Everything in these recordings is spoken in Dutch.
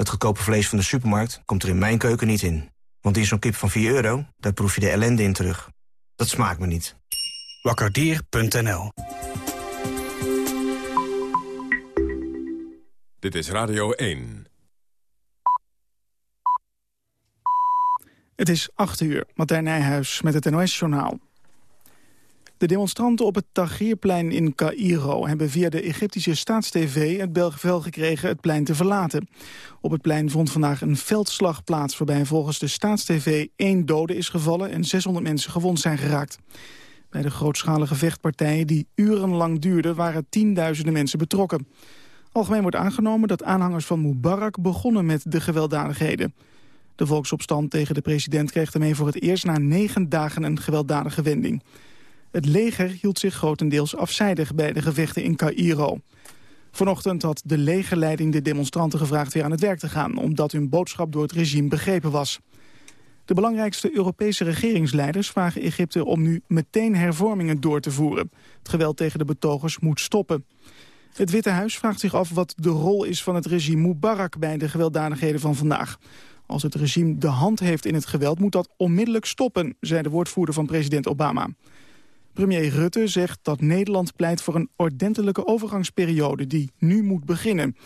Dat goedkope vlees van de supermarkt komt er in mijn keuken niet in. Want in zo'n kip van 4 euro, daar proef je de ellende in terug. Dat smaakt me niet. Wakkerdier.nl Dit is Radio 1. Het is 8 uur, Martijn Nijhuis met het NOS-journaal. De demonstranten op het Tahrirplein in Cairo hebben via de Egyptische staatstv het bevel gekregen het plein te verlaten. Op het plein vond vandaag een veldslag plaats waarbij volgens de staatstv één dode is gevallen en 600 mensen gewond zijn geraakt. Bij de grootschalige vechtpartijen die urenlang duurden waren tienduizenden mensen betrokken. Algemeen wordt aangenomen dat aanhangers van Mubarak begonnen met de gewelddadigheden. De volksopstand tegen de president kreeg daarmee voor het eerst na negen dagen een gewelddadige wending. Het leger hield zich grotendeels afzijdig bij de gevechten in Cairo. Vanochtend had de legerleiding de demonstranten gevraagd weer aan het werk te gaan... omdat hun boodschap door het regime begrepen was. De belangrijkste Europese regeringsleiders vragen Egypte om nu meteen hervormingen door te voeren. Het geweld tegen de betogers moet stoppen. Het Witte Huis vraagt zich af wat de rol is van het regime Mubarak bij de gewelddadigheden van vandaag. Als het regime de hand heeft in het geweld moet dat onmiddellijk stoppen, zei de woordvoerder van president Obama. Premier Rutte zegt dat Nederland pleit voor een ordentelijke overgangsperiode die nu moet beginnen.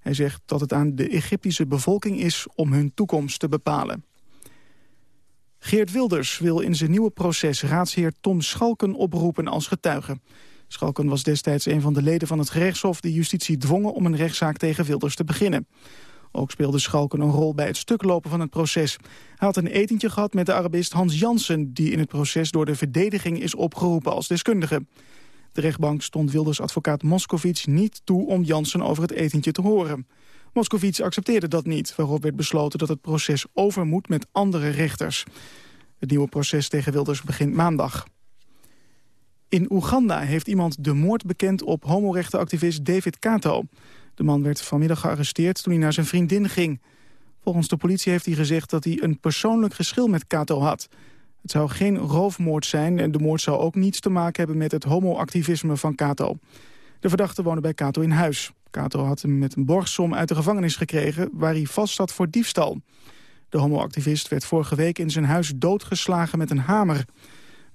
Hij zegt dat het aan de Egyptische bevolking is om hun toekomst te bepalen. Geert Wilders wil in zijn nieuwe proces raadsheer Tom Schalken oproepen als getuige. Schalken was destijds een van de leden van het gerechtshof... die justitie dwongen om een rechtszaak tegen Wilders te beginnen. Ook speelde Schalken een rol bij het stuklopen van het proces. Hij had een etentje gehad met de Arabist Hans Jansen... die in het proces door de verdediging is opgeroepen als deskundige. De rechtbank stond Wilders advocaat Moskovits niet toe om Jansen over het etentje te horen. Moskovits accepteerde dat niet, waarop werd besloten dat het proces over moet met andere rechters. Het nieuwe proces tegen Wilders begint maandag. In Oeganda heeft iemand de moord bekend op homorechtenactivist David Kato. De man werd vanmiddag gearresteerd toen hij naar zijn vriendin ging. Volgens de politie heeft hij gezegd dat hij een persoonlijk geschil met Kato had. Het zou geen roofmoord zijn en de moord zou ook niets te maken hebben met het homoactivisme van Kato. De verdachte woonde bij Kato in huis. Kato had hem met een borgsom uit de gevangenis gekregen waar hij vast zat voor diefstal. De homoactivist werd vorige week in zijn huis doodgeslagen met een hamer.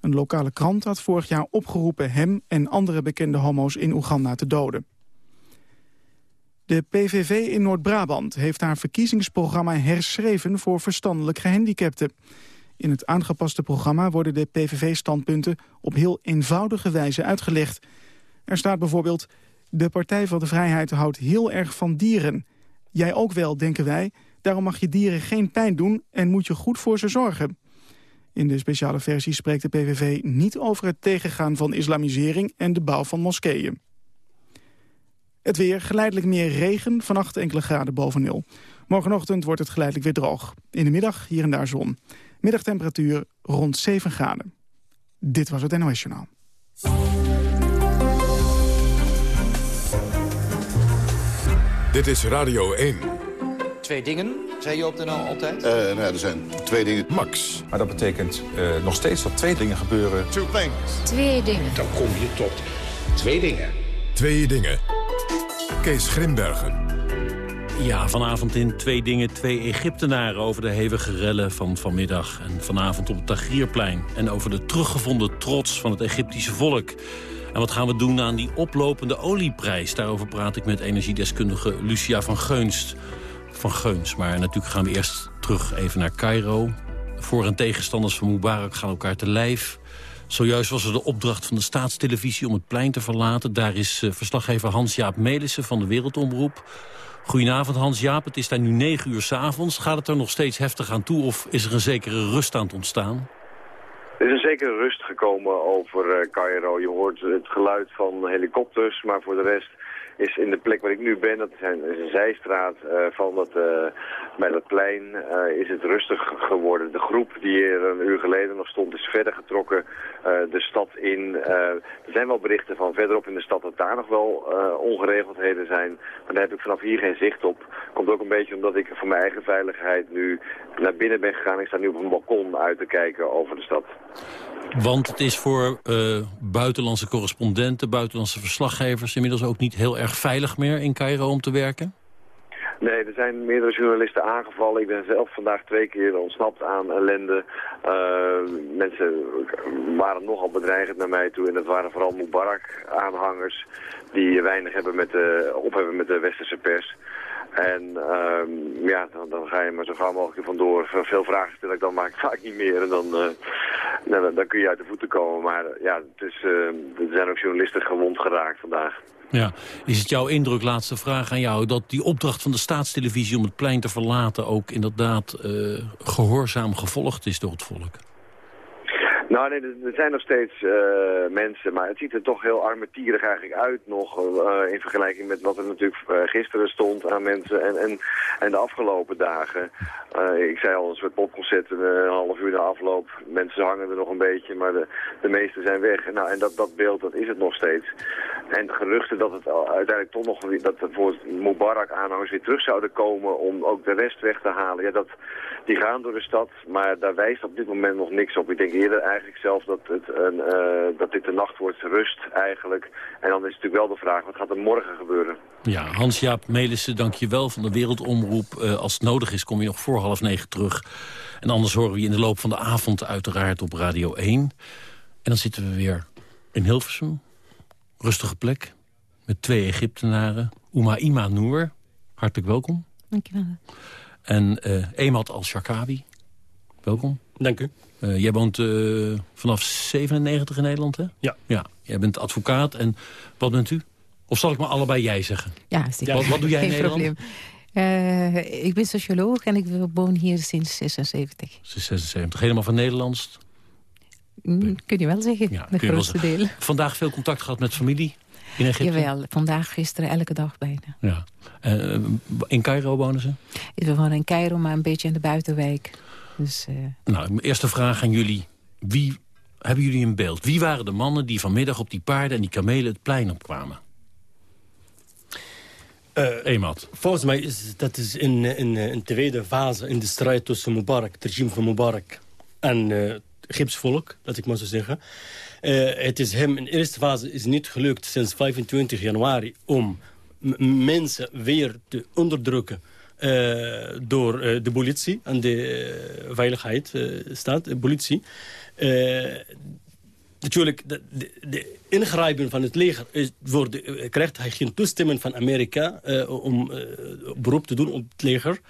Een lokale krant had vorig jaar opgeroepen hem en andere bekende homo's in Oeganda te doden. De PVV in Noord-Brabant heeft haar verkiezingsprogramma herschreven voor verstandelijk gehandicapten. In het aangepaste programma worden de PVV-standpunten op heel eenvoudige wijze uitgelegd. Er staat bijvoorbeeld, de Partij van de Vrijheid houdt heel erg van dieren. Jij ook wel, denken wij, daarom mag je dieren geen pijn doen en moet je goed voor ze zorgen. In de speciale versie spreekt de PVV niet over het tegengaan van islamisering en de bouw van moskeeën. Het weer, geleidelijk meer regen, vannacht enkele graden boven nul. Morgenochtend wordt het geleidelijk weer droog. In de middag hier en daar zon. Middagtemperatuur rond 7 graden. Dit was het NOS Journaal. Dit is Radio 1. Twee dingen, zei je op de NL altijd? Uh, nou, er zijn twee dingen. Max. Maar dat betekent uh, nog steeds dat twee dingen gebeuren. Two things. Twee dingen. Dan kom je tot twee dingen. Twee dingen. Kees Grimbergen. Ja, vanavond in Twee Dingen, twee Egyptenaren over de hevige rellen van vanmiddag. En vanavond op het Tagrierplein. En over de teruggevonden trots van het Egyptische volk. En wat gaan we doen aan die oplopende olieprijs? Daarover praat ik met energiedeskundige Lucia van Geunst. Van Geuns, maar natuurlijk gaan we eerst terug even naar Cairo. Voor- en tegenstanders van Mubarak gaan elkaar te lijf. Zojuist was er de opdracht van de staatstelevisie om het plein te verlaten. Daar is uh, verslaggever Hans-Jaap Melissen van de Wereldomroep. Goedenavond Hans-Jaap, het is daar nu negen uur s avonds. Gaat het er nog steeds heftig aan toe of is er een zekere rust aan het ontstaan? Er is een zekere rust gekomen over uh, Cairo. Je hoort het geluid van helikopters, maar voor de rest is in de plek waar ik nu ben, dat is een, zijstraat uh, van dat, uh, bij dat plein, uh, is het rustig geworden. De groep die hier een uur geleden nog stond is verder getrokken de stad in. er zijn wel berichten van verderop in de stad dat daar nog wel ongeregeldheden zijn. Maar daar heb ik vanaf hier geen zicht op. Komt ook een beetje omdat ik voor mijn eigen veiligheid nu naar binnen ben gegaan. Ik sta nu op een balkon uit te kijken over de stad. Want het is voor uh, buitenlandse correspondenten, buitenlandse verslaggevers... inmiddels ook niet heel erg veilig meer in Cairo om te werken? Nee, er zijn meerdere journalisten aangevallen. Ik ben zelf vandaag twee keer ontsnapt aan ellende. Uh, mensen waren nogal bedreigend naar mij toe. En dat waren vooral Mubarak-aanhangers die weinig hebben met de, op hebben met de westerse pers. En um, ja, dan, dan, ga je maar zo gauw mogelijk vandoor. Veel vragen stel ik dan maak ik vaak niet meer. En dan, uh, dan, dan, kun je uit de voeten komen. Maar ja, het is, uh, er zijn ook journalisten gewond geraakt vandaag. Ja. Is het jouw indruk, laatste vraag aan jou... dat die opdracht van de staatstelevisie om het plein te verlaten... ook inderdaad uh, gehoorzaam gevolgd is door het volk? Nou, nee, er zijn nog steeds uh, mensen, maar het ziet er toch heel armetierig eigenlijk uit nog... Uh, in vergelijking met wat er natuurlijk uh, gisteren stond aan mensen en, en, en de afgelopen dagen. ik zei al, een soort popconcert, een half uur na afloop. Mensen hangen er nog een beetje, maar de, de meesten zijn weg. Nou, en dat, dat beeld, dat is het nog steeds. En geruchten dat het uiteindelijk toch nog... dat voor Mubarak-aanhangers weer terug zouden komen om ook de rest weg te halen. Ja, dat, die gaan door de stad, maar daar wijst op dit moment nog niks op. Ik denk eerder eigenlijk eigenlijk zelf dat, het een, uh, dat dit de nacht wordt rust eigenlijk. En dan is natuurlijk wel de vraag, wat gaat er morgen gebeuren? Ja, Hans-Jaap Melissen, dank je wel van de Wereldomroep. Uh, als het nodig is kom je nog voor half negen terug. En anders horen we je in de loop van de avond uiteraard op Radio 1. En dan zitten we weer in Hilversum. Rustige plek. Met twee Egyptenaren. Uma Noor, hartelijk welkom. Dank je wel. En uh, Emad Al-Shakabi, welkom. Dank u. Uh, jij woont uh, vanaf 97 in Nederland, hè? Ja. ja. Jij bent advocaat en wat bent u? Of zal ik maar allebei jij zeggen? Ja, ja. Wat, wat, doe jij Geen in Nederland? probleem. Uh, ik ben socioloog en ik woon hier sinds 76. Sinds 76. Helemaal van Nederlands? Mm, kun je wel zeggen, ja, de grootste deel. Vandaag veel contact gehad met familie in Egypte? Jawel, vandaag, gisteren, elke dag bijna. Ja. in Cairo wonen ze? We wonen in Cairo, maar een beetje in de buitenwijk. Dus, uh... Nou, mijn eerste vraag aan jullie. Wie hebben jullie een beeld? Wie waren de mannen die vanmiddag op die paarden en die kamelen het plein opkwamen? Uh, Eenmaat. Volgens mij is dat is in, in, in tweede fase in de strijd tussen Mubarak, het regime van Mubarak en uh, het Egyptische volk, laat ik maar zo zeggen. Uh, het is hem in de eerste fase is niet gelukt sinds 25 januari om mensen weer te onderdrukken door uh, de politie en de uh, veiligheid staat, de politie. natuurlijk, de, de, de, ingrijpen van het leger is, wordt, krijgt hij geen toestemming van Amerika om beroep te doen op het leger.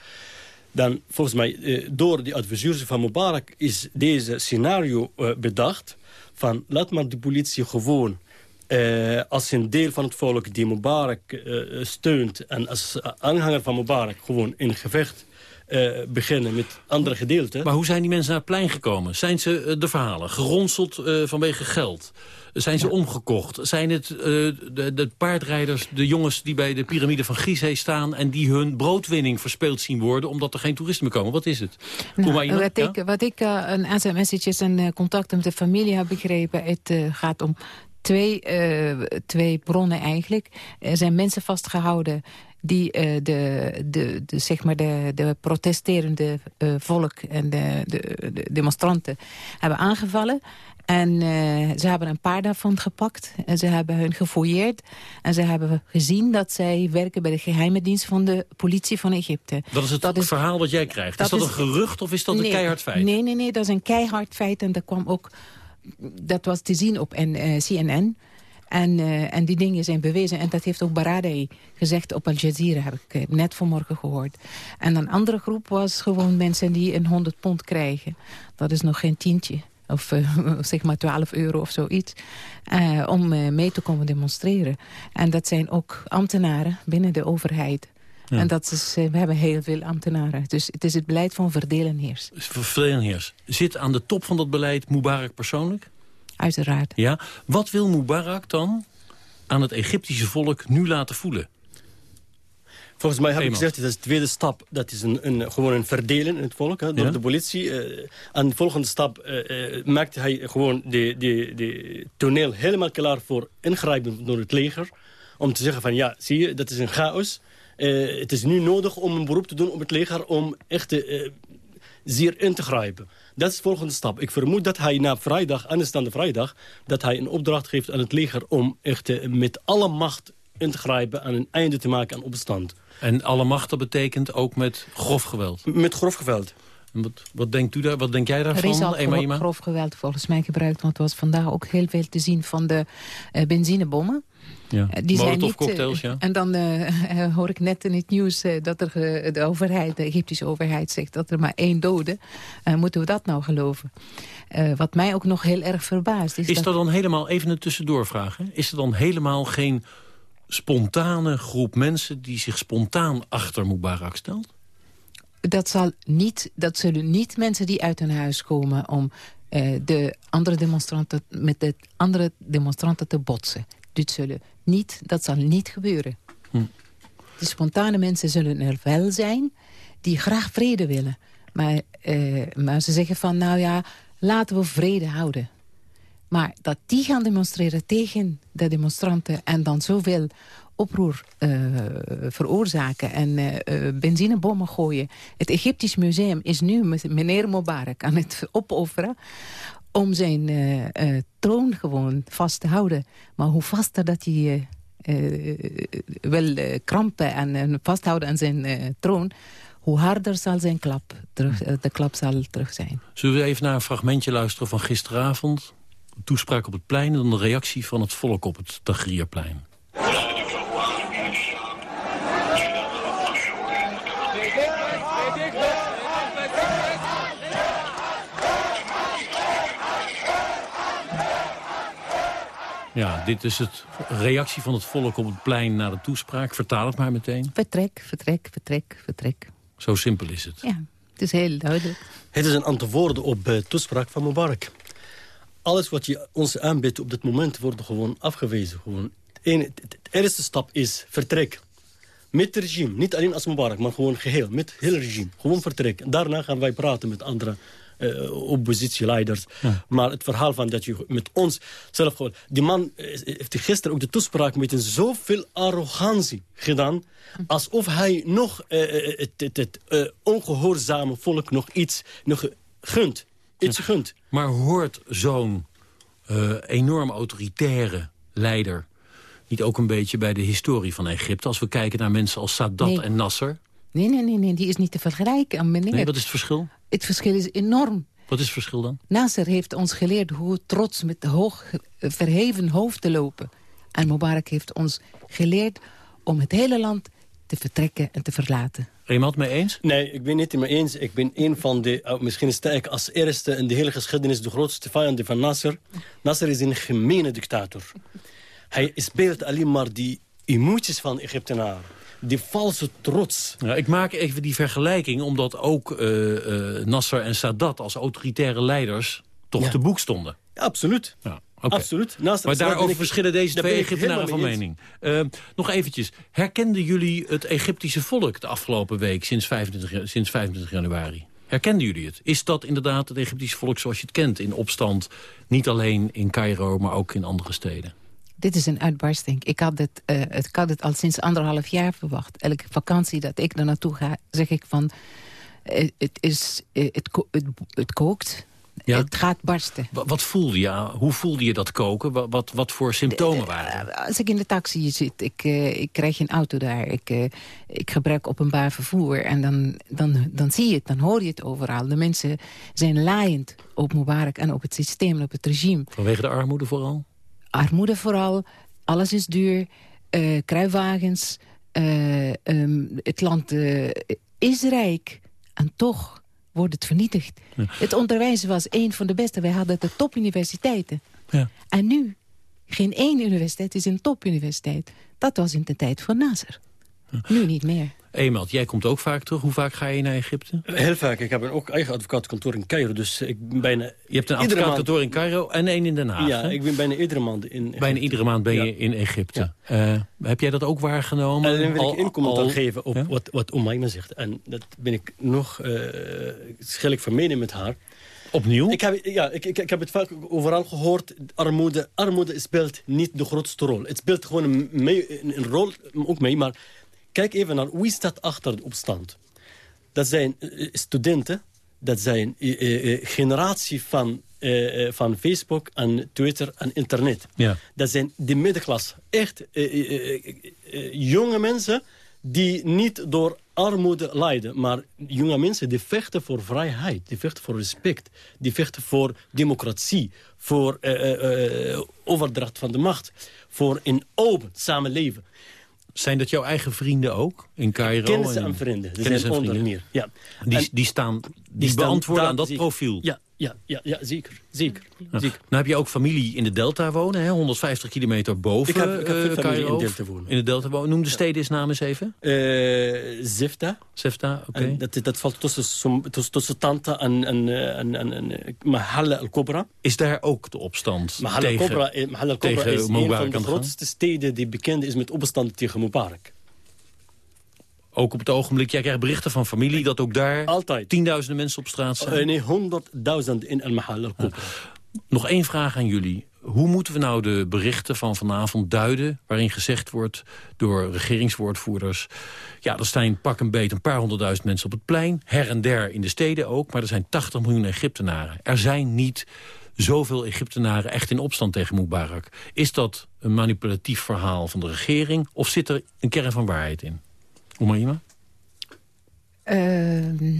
Dan volgens mij, door de adviseurs van Mubarak is deze scenario bedacht van laat maar de politie gewoon uh, als een deel van het volk die Mubarak uh, steunt... en als aanhanger van Mubarak gewoon in gevecht uh, beginnen met andere gedeelten. Maar hoe zijn die mensen naar het plein gekomen? Zijn ze de verhalen geronseld vanwege geld? Zijn ze ja. omgekocht? Zijn het de, de, paardrijders, de jongens die bij de piramide van Gizeh staan... en die hun broodwinning verspeeld zien worden... omdat er geen toeristen meer komen? Wat is het? Nou, wat, ja? ik, wat ik aan zijn messages en contacten met de familie heb begrepen... het gaat om twee, uh, twee bronnen eigenlijk. Er zijn mensen vastgehouden die uh, de, de, de, zeg maar de, de protesterende uh, volk en de, de, de, demonstranten hebben aangevallen. En ze hebben een paar daarvan gepakt. En ze hebben hun gefouilleerd. En ze hebben gezien dat zij werken bij de geheime dienst van de politie van Egypte. Dat is het dat is, verhaal wat jij krijgt. Dat is dat is, een gerucht of is dat nee, een keihard feit? Nee, nee, nee, dat is een keihard feit. En dat kwam ook dat was te zien op CNN. En, uh, en die dingen zijn bewezen. En dat heeft ook Baradei gezegd op Al Jazeera, heb ik net vanmorgen gehoord. En een andere groep was gewoon mensen die een 100 pond krijgen. Dat is nog geen tientje. Of zeg maar 12 euro of zoiets. Om mee te komen demonstreren. En dat zijn ook ambtenaren binnen de overheid. Ja. En dat is, we hebben heel veel ambtenaren. Dus het is het beleid van verdelen heers. Verdelen heers. Zit aan de top van dat beleid Mubarak persoonlijk? Uiteraard. Ja. Wat wil Mubarak dan aan het Egyptische volk nu laten voelen? Volgens mij heb ik gezegd, dat is de tweede stap. Dat is een, een, gewoon een verdelen in het volk hè, door ja? de politie. Uh, aan de volgende stap uh, uh, maakte hij gewoon de, de, de toneel helemaal klaar voor ingrijpen door het leger. Om te zeggen van ja, zie je, dat is een chaos. Uh, het is nu nodig om een beroep te doen op het leger... om echt uh, zeer in te grijpen. Dat is de volgende stap. Ik vermoed dat hij na vrijdag, aanstaande vrijdag... dat hij een opdracht geeft aan het leger om echt uh, met alle macht in te grijpen... en een einde te maken aan opstand. En alle macht, dat betekent ook met grof geweld? Met grof geweld. Wat, wat, denkt u daar, wat denk jij daarvan, Er is al Ema gro- Ima? grof geweld volgens mij gebruikt. Want er was vandaag ook heel veel te zien van de eh, benzinebommen. Ja. Eh, Die zijn niet, Molotovcocktails, eh, ja. En dan eh, hoor ik net in het nieuws eh, dat er, de overheid, de Egyptische overheid zegt dat er maar één dode. Eh, moeten we dat nou geloven? Eh, wat mij ook nog heel erg verbaast is, Is dat... er dan helemaal, even een tussendoorvraag... Hè? is er dan helemaal geen spontane groep mensen... die zich spontaan achter Mubarak stelt? dat, zal niet, dat zullen niet mensen die uit hun huis komen... om eh, de andere demonstranten, met de andere demonstranten te botsen. Dit zullen niet, dat zal niet gebeuren. Hm. De spontane mensen zullen er wel zijn die graag vrede willen. Maar, eh, maar ze zeggen van, nou ja, laten we vrede houden. Maar dat die gaan demonstreren tegen de demonstranten... en dan zoveel oproer eh, veroorzaken en eh, benzinebommen gooien. Het Egyptisch Museum is nu met meneer Mubarak aan het opofferen... om zijn eh, eh, troon gewoon vast te houden. Maar hoe vaster dat hij eh, wil krampen en vasthouden aan zijn troon... hoe harder zal zijn klap terug, de klap zal terug zijn. Zullen we even naar een fragmentje luisteren van gisteravond? Een toespraak op het plein en dan de reactie van het volk op het Tagrierplein. Ja, dit is het reactie van het volk op het plein na de toespraak. Vertaal het maar meteen. Vertrek, vertrek, vertrek, vertrek. Zo simpel is het. Ja, het is heel duidelijk. Het is een antwoord op de toespraak van Mubarak. Alles wat je ons aanbiedt op dit moment wordt gewoon afgewezen. Gewoon. Het, ene, het, het eerste stap is vertrek. Met het regime. Niet alleen als Mubarak, maar gewoon geheel. Met het hele regime. Gewoon vertrek. En daarna gaan wij praten met andere eh, oppositieleiders. Maar het verhaal van dat je met ons zelf gewoon... Die man eh, heeft gisteren ook de toespraak met een zoveel arrogantie gedaan... alsof hij nog eh, het, het, het eh, ongehoorzame volk nog iets nog gunt. Iets gunt. Maar hoort zo'n eh, enorm autoritaire leider... niet ook een beetje bij de historie van Egypte... als we kijken naar mensen als Sadat Nee. en Nasser? Nee, nee, nee, nee, die is niet te vergelijken, meneer. Nee, wat is het verschil? Het verschil is enorm. Wat is het verschil dan? Nasser heeft ons geleerd hoe trots met de hoog eh, verheven hoofd te lopen. En Mubarak heeft ons geleerd om het hele land te vertrekken en te verlaten. Iemand mee eens? Nee, ik ben niet mee eens. Ik ben een van de, uh, misschien sta ik als eerste in de hele geschiedenis... de grootste vijand van Nasser. Nasser is een gemene dictator. Hij speelt alleen maar die emoties van Egyptenaren. Die valse trots. Ja, ik maak even die vergelijking omdat ook eh, eh, Nasser en Sadat... als autoritaire leiders toch Ja. te boek stonden. Ja, absoluut. Ja, oké. Absoluut. Maar daarover ik- verschillen deze twee Egyptenaren van mening. Eh, nog eventjes, herkenden jullie het Egyptische volk de afgelopen week... sinds 25, ja- sinds 25 januari? Herkenden jullie het? Is dat inderdaad het Egyptische volk zoals je het kent... in opstand, niet alleen in Cairo, maar ook in andere steden? Dit is een uitbarsting. Ik had het, eh, het, ik had het al sinds anderhalf jaar verwacht. Elke vakantie dat ik er naartoe ga, zeg ik van... eh, het, is, eh, het, ko- het, het kookt, Ja. het gaat barsten. Wa- Wat voelde je? Hoe voelde je dat koken? Wa- Wat, wat voor symptomen waren er? Als ik in de taxi zit, ik, ik krijg geen auto daar. Ik, ik gebruik openbaar vervoer. En dan, dan, dan zie je het, dan hoor je het overal. De mensen zijn laaiend op Mubarak en op het systeem, en op het regime. Vanwege de armoede vooral? Armoede vooral, alles is duur, eh, kruiwagens. eh, ehm, het land eh, is rijk en toch wordt het vernietigd. Het onderwijs was een van de beste. Wij hadden de topuniversiteiten. Ja. En nu, geen één universiteit is een topuniversiteit. Dat was in de tijd van Nasser. Nu niet meer. Eenmaal, jij komt ook vaak terug. Hoe vaak ga je naar Egypte? Heel vaak. Ik heb een ook eigen advocaatkantoor in Cairo. Dus ik ben bijna... Je hebt een iedere advocaatkantoor in Cairo en één in Den Haag. Ja, hè? ik ben bijna iedere maand in Egypte. Bijna iedere maand ben je Ja. in Egypte. Eh, heb jij dat ook waargenomen? En dan wil Al- ik commentaar al- geven op Ja? wat, wat Omaima zegt. En dat ben ik nog uh, schelijk van mening met haar. Opnieuw? Ik heb, ja, ik, ik, ik heb het vaak overal gehoord. Armoede, armoede speelt niet de grootste rol. Het speelt gewoon een, mee, een rol ook mee. Maar kijk even naar wie staat achter de opstand. Dat zijn uh, studenten. Dat zijn uh, generatie van eh, eh, van Facebook en Twitter en internet. Ja. Dat zijn de middenklasse. Echt eh, eh, eh, eh, jonge mensen die niet door armoede lijden. Maar jonge mensen die vechten voor vrijheid. Die vechten voor respect. Die vechten voor democratie. Voor eh, eh, eh, overdracht van de macht. Voor een open samenleven. Zijn dat jouw eigen vrienden ook in Cairo? Kennissen en vrienden. Kennissen zijn onder vrienden. meer. Ja. Die, En- die staan, die, staan beantwoorden aan dat profiel. Ja, ja, ja, ja zeker. zeker, Ja. zeker. Nou heb je ook familie in de Delta wonen, hè? 150 kilometer boven Ik heb- ik heb veel eh, familie in Cairo. Delta wonen. In de Delta wonen. Noem de steden eens namen eens even. Eh, Zifta. Zefta, oké. En Dat, dat valt tussen, tussen, tussen Tanta en, en, eh, en, en, en eh, Mahalla al-Kubra. Is daar ook de opstand Mahalla tegen, eh, tegen is een van de de grootste steden die bekend is met opstand tegen Mubarak. Ook op het ogenblik, jij krijgt berichten van familie... dat ook daar Altijd. tienduizenden mensen op straat zijn. Eh, nee, honderdduizend in al-Mahalla al-Kubra. Nog één vraag aan jullie. Hoe moeten we nou de berichten van vanavond duiden... waarin gezegd wordt door regeringswoordvoerders... ja, er staan pak een beet een paar honderdduizend mensen op het plein... her en der in de steden ook, maar er zijn 80 miljoen Egyptenaren. Er zijn niet zoveel Egyptenaren echt in opstand tegen Mubarak. Is dat een manipulatief verhaal van de regering... of zit er een kern van waarheid in? Omarima? Ehm,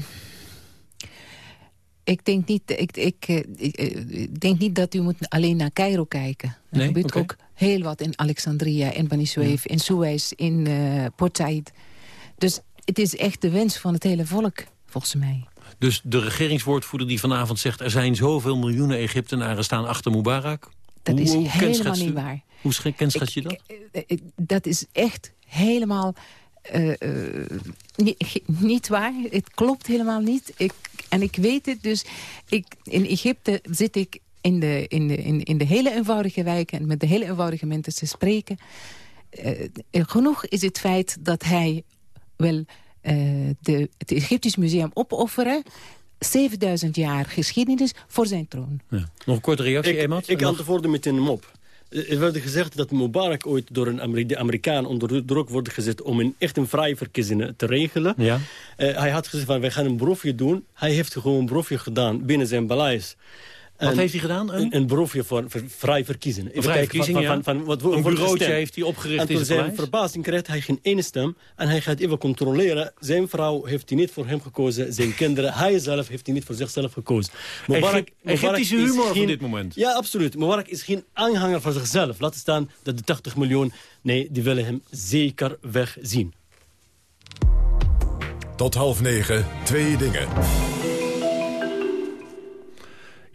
ik, denk niet, ik, ik, eh, ik, eh, ik denk niet dat u moet alleen naar Cairo kijken. Er Nee? gebeurt ook heel wat in Alexandria, in Bani Suef, in Suez, in eh Port Said. Dus het is echt de wens van het hele volk, volgens mij. Dus de regeringswoordvoerder die vanavond zegt... er zijn zoveel miljoenen Egyptenaren staan achter Mubarak... Dat Hoe- is hoe helemaal niet waar. Hoe sch- kenschets je dat? Dat is echt helemaal eh, eh, niet, niet waar. Het klopt helemaal niet. Ik, en ik weet het dus. Ik, in Egypte zit ik in de, in, de, in, in de hele eenvoudige wijken... en met de hele eenvoudige mensen te spreken. Eh, genoeg is het feit dat hij wel eh, de, het Egyptisch Museum opofferen... 7000 jaar geschiedenis voor zijn troon. Ja. Nog een korte reactie, Ik, Emat? ik Nog- antwoordde meteen hem op. Er werd gezegd dat Mubarak ooit door een Ameri- de Amerikaan onder druk wordt gezet... om een echt een vrije verkiezingen te regelen. Ja. Eh, hij had gezegd van wij gaan een proefje doen. Hij heeft gewoon een proefje gedaan binnen zijn beleid. Wat heeft hij gedaan? Een, Een, proefje voor, voor vrij verkiezen. Van- verkiezing, van, van, wat een bureautje gestemd. heeft hij opgericht En in toen zijn zijn paleis? verbazing krijgt hij geen ene stem. En hij gaat even controleren. Zijn vrouw heeft hij niet voor hem gekozen. Zijn kinderen, hij zelf heeft hij niet voor zichzelf gekozen. Egyp- Egyptische is humor van geen- dit moment. Ja, absoluut. Mubarak is geen aanhanger van zichzelf. Laat staan dat de 80 miljoen... Nee, die willen hem zeker wegzien. Tot half negen, twee dingen.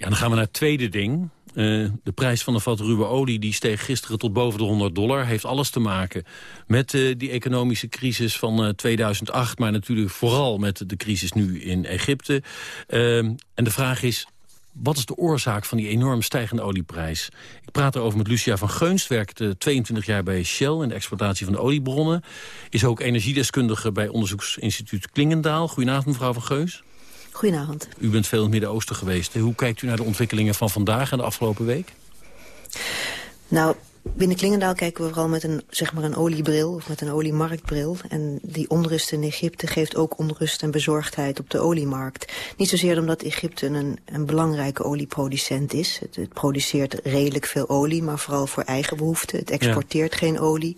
Ja, dan gaan we naar het tweede ding. Eh, de prijs van een vat ruwe olie die steeg gisteren tot boven de 100 dollar. Heeft alles te maken met eh, die economische crisis van eh, 2008... maar natuurlijk vooral met de crisis nu in Egypte. Ehm, en de vraag is, wat is de oorzaak van die enorm stijgende olieprijs? Ik praat erover met Lucia van Geunst, werkt eh, 22 jaar bij Shell... in de exploitatie van de oliebronnen. Is ook energiedeskundige bij onderzoeksinstituut Klingendaal. Goedenavond, mevrouw van Geus. Goedenavond. U bent veel in het Midden-Oosten geweest. Hoe kijkt u naar de ontwikkelingen van vandaag en de afgelopen week? Nou, binnen Klingendaal kijken we vooral met een, zeg maar een oliebril of met een oliemarktbril. En die onrust in Egypte geeft ook onrust en bezorgdheid op de oliemarkt. Niet zozeer omdat Egypte een, een belangrijke olieproducent is. Het, het produceert redelijk veel olie, maar vooral voor eigen behoeften. Het exporteert geen olie.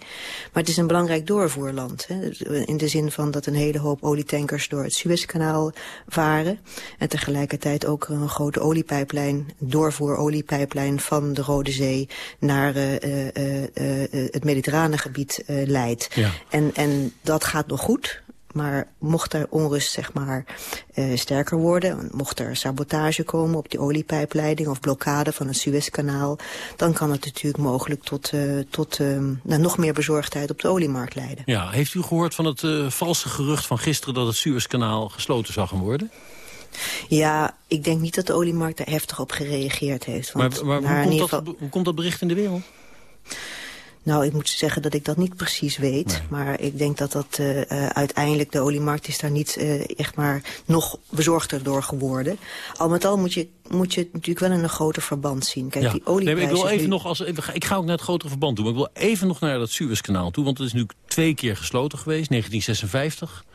Maar het is een belangrijk doorvoerland. Hè? In de zin van dat een hele hoop olietankers door het Suezkanaal varen. En tegelijkertijd ook een grote oliepijplijn, doorvoer-oliepijplijn van de Rode Zee naar uh, uh, het mediterrane gebied leidt. Ja. En, en dat gaat nog goed. Maar mocht er onrust zeg maar, uh, sterker worden... mocht er sabotage komen op die oliepijpleiding... of blokkade van het Suezkanaal... dan kan het natuurlijk mogelijk tot, uh, tot uh, nou, nog meer bezorgdheid op de oliemarkt leiden. Ja, heeft u gehoord van het valse gerucht van gisteren... dat het Suezkanaal gesloten zou gaan worden? Ja, ik denk niet dat de oliemarkt daar heftig op gereageerd heeft. Want maar, maar hoe, komt geval... dat, hoe komt dat bericht in de wereld? Nou, ik moet zeggen dat ik dat niet precies weet. Nee. Maar ik denk dat dat uh, uh, uiteindelijk de oliemarkt is daar niet uh, echt maar nog bezorgder door geworden. Al met al moet je, moet je het natuurlijk wel in een groter verband zien. Kijk, ja. die olieprijzen... Nee, ik wil even nu... nog als, ik ga ook naar het grotere verband toe. Maar ik wil even nog naar dat Suezkanaal toe. Want het is nu twee keer gesloten geweest, 1956.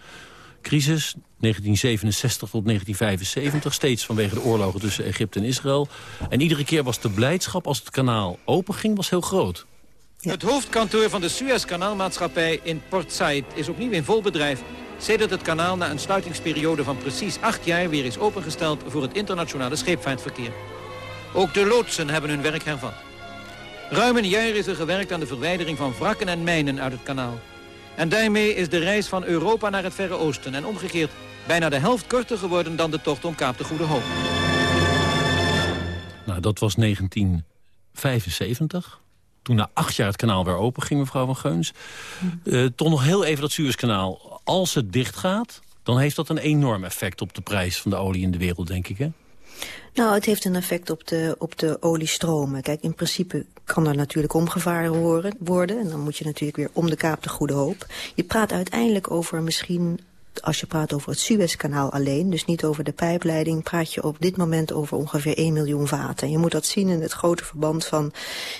Crisis, 1967 tot 1975. Steeds vanwege de oorlogen tussen Egypte en Israël. En iedere keer was de blijdschap als het kanaal openging was heel groot. Het hoofdkantoor van de Suezkanaalmaatschappij in Port Said is opnieuw in vol bedrijf... sedert het kanaal na een sluitingsperiode van precies acht jaar... weer is opengesteld voor het internationale scheepvaartverkeer. Ook de loodsen hebben hun werk hervat. Ruim een jaar is er gewerkt aan de verwijdering van wrakken en mijnen uit het kanaal. En daarmee is de reis van Europa naar het Verre Oosten en omgekeerd... bijna de helft korter geworden dan de tocht om Kaap de Goede Hoop. Nou, dat was 1975. Toen na acht jaar het kanaal weer open ging, mevrouw van Geuns. Uh, toch nog heel even dat Suezkanaal. Als het dicht gaat, dan heeft dat een enorm effect op de prijs van de olie in de wereld, denk ik, hè? Nou, het heeft een effect op de, op de oliestromen. Kijk, in principe kan er natuurlijk omgevaren worden. En dan moet je natuurlijk weer om de kaap de goede hoop. Je praat uiteindelijk over misschien als je praat over het Suezkanaal alleen, dus niet over de pijpleiding, praat je op dit moment over ongeveer 1 miljoen vaten. En je moet dat zien in het grote verband van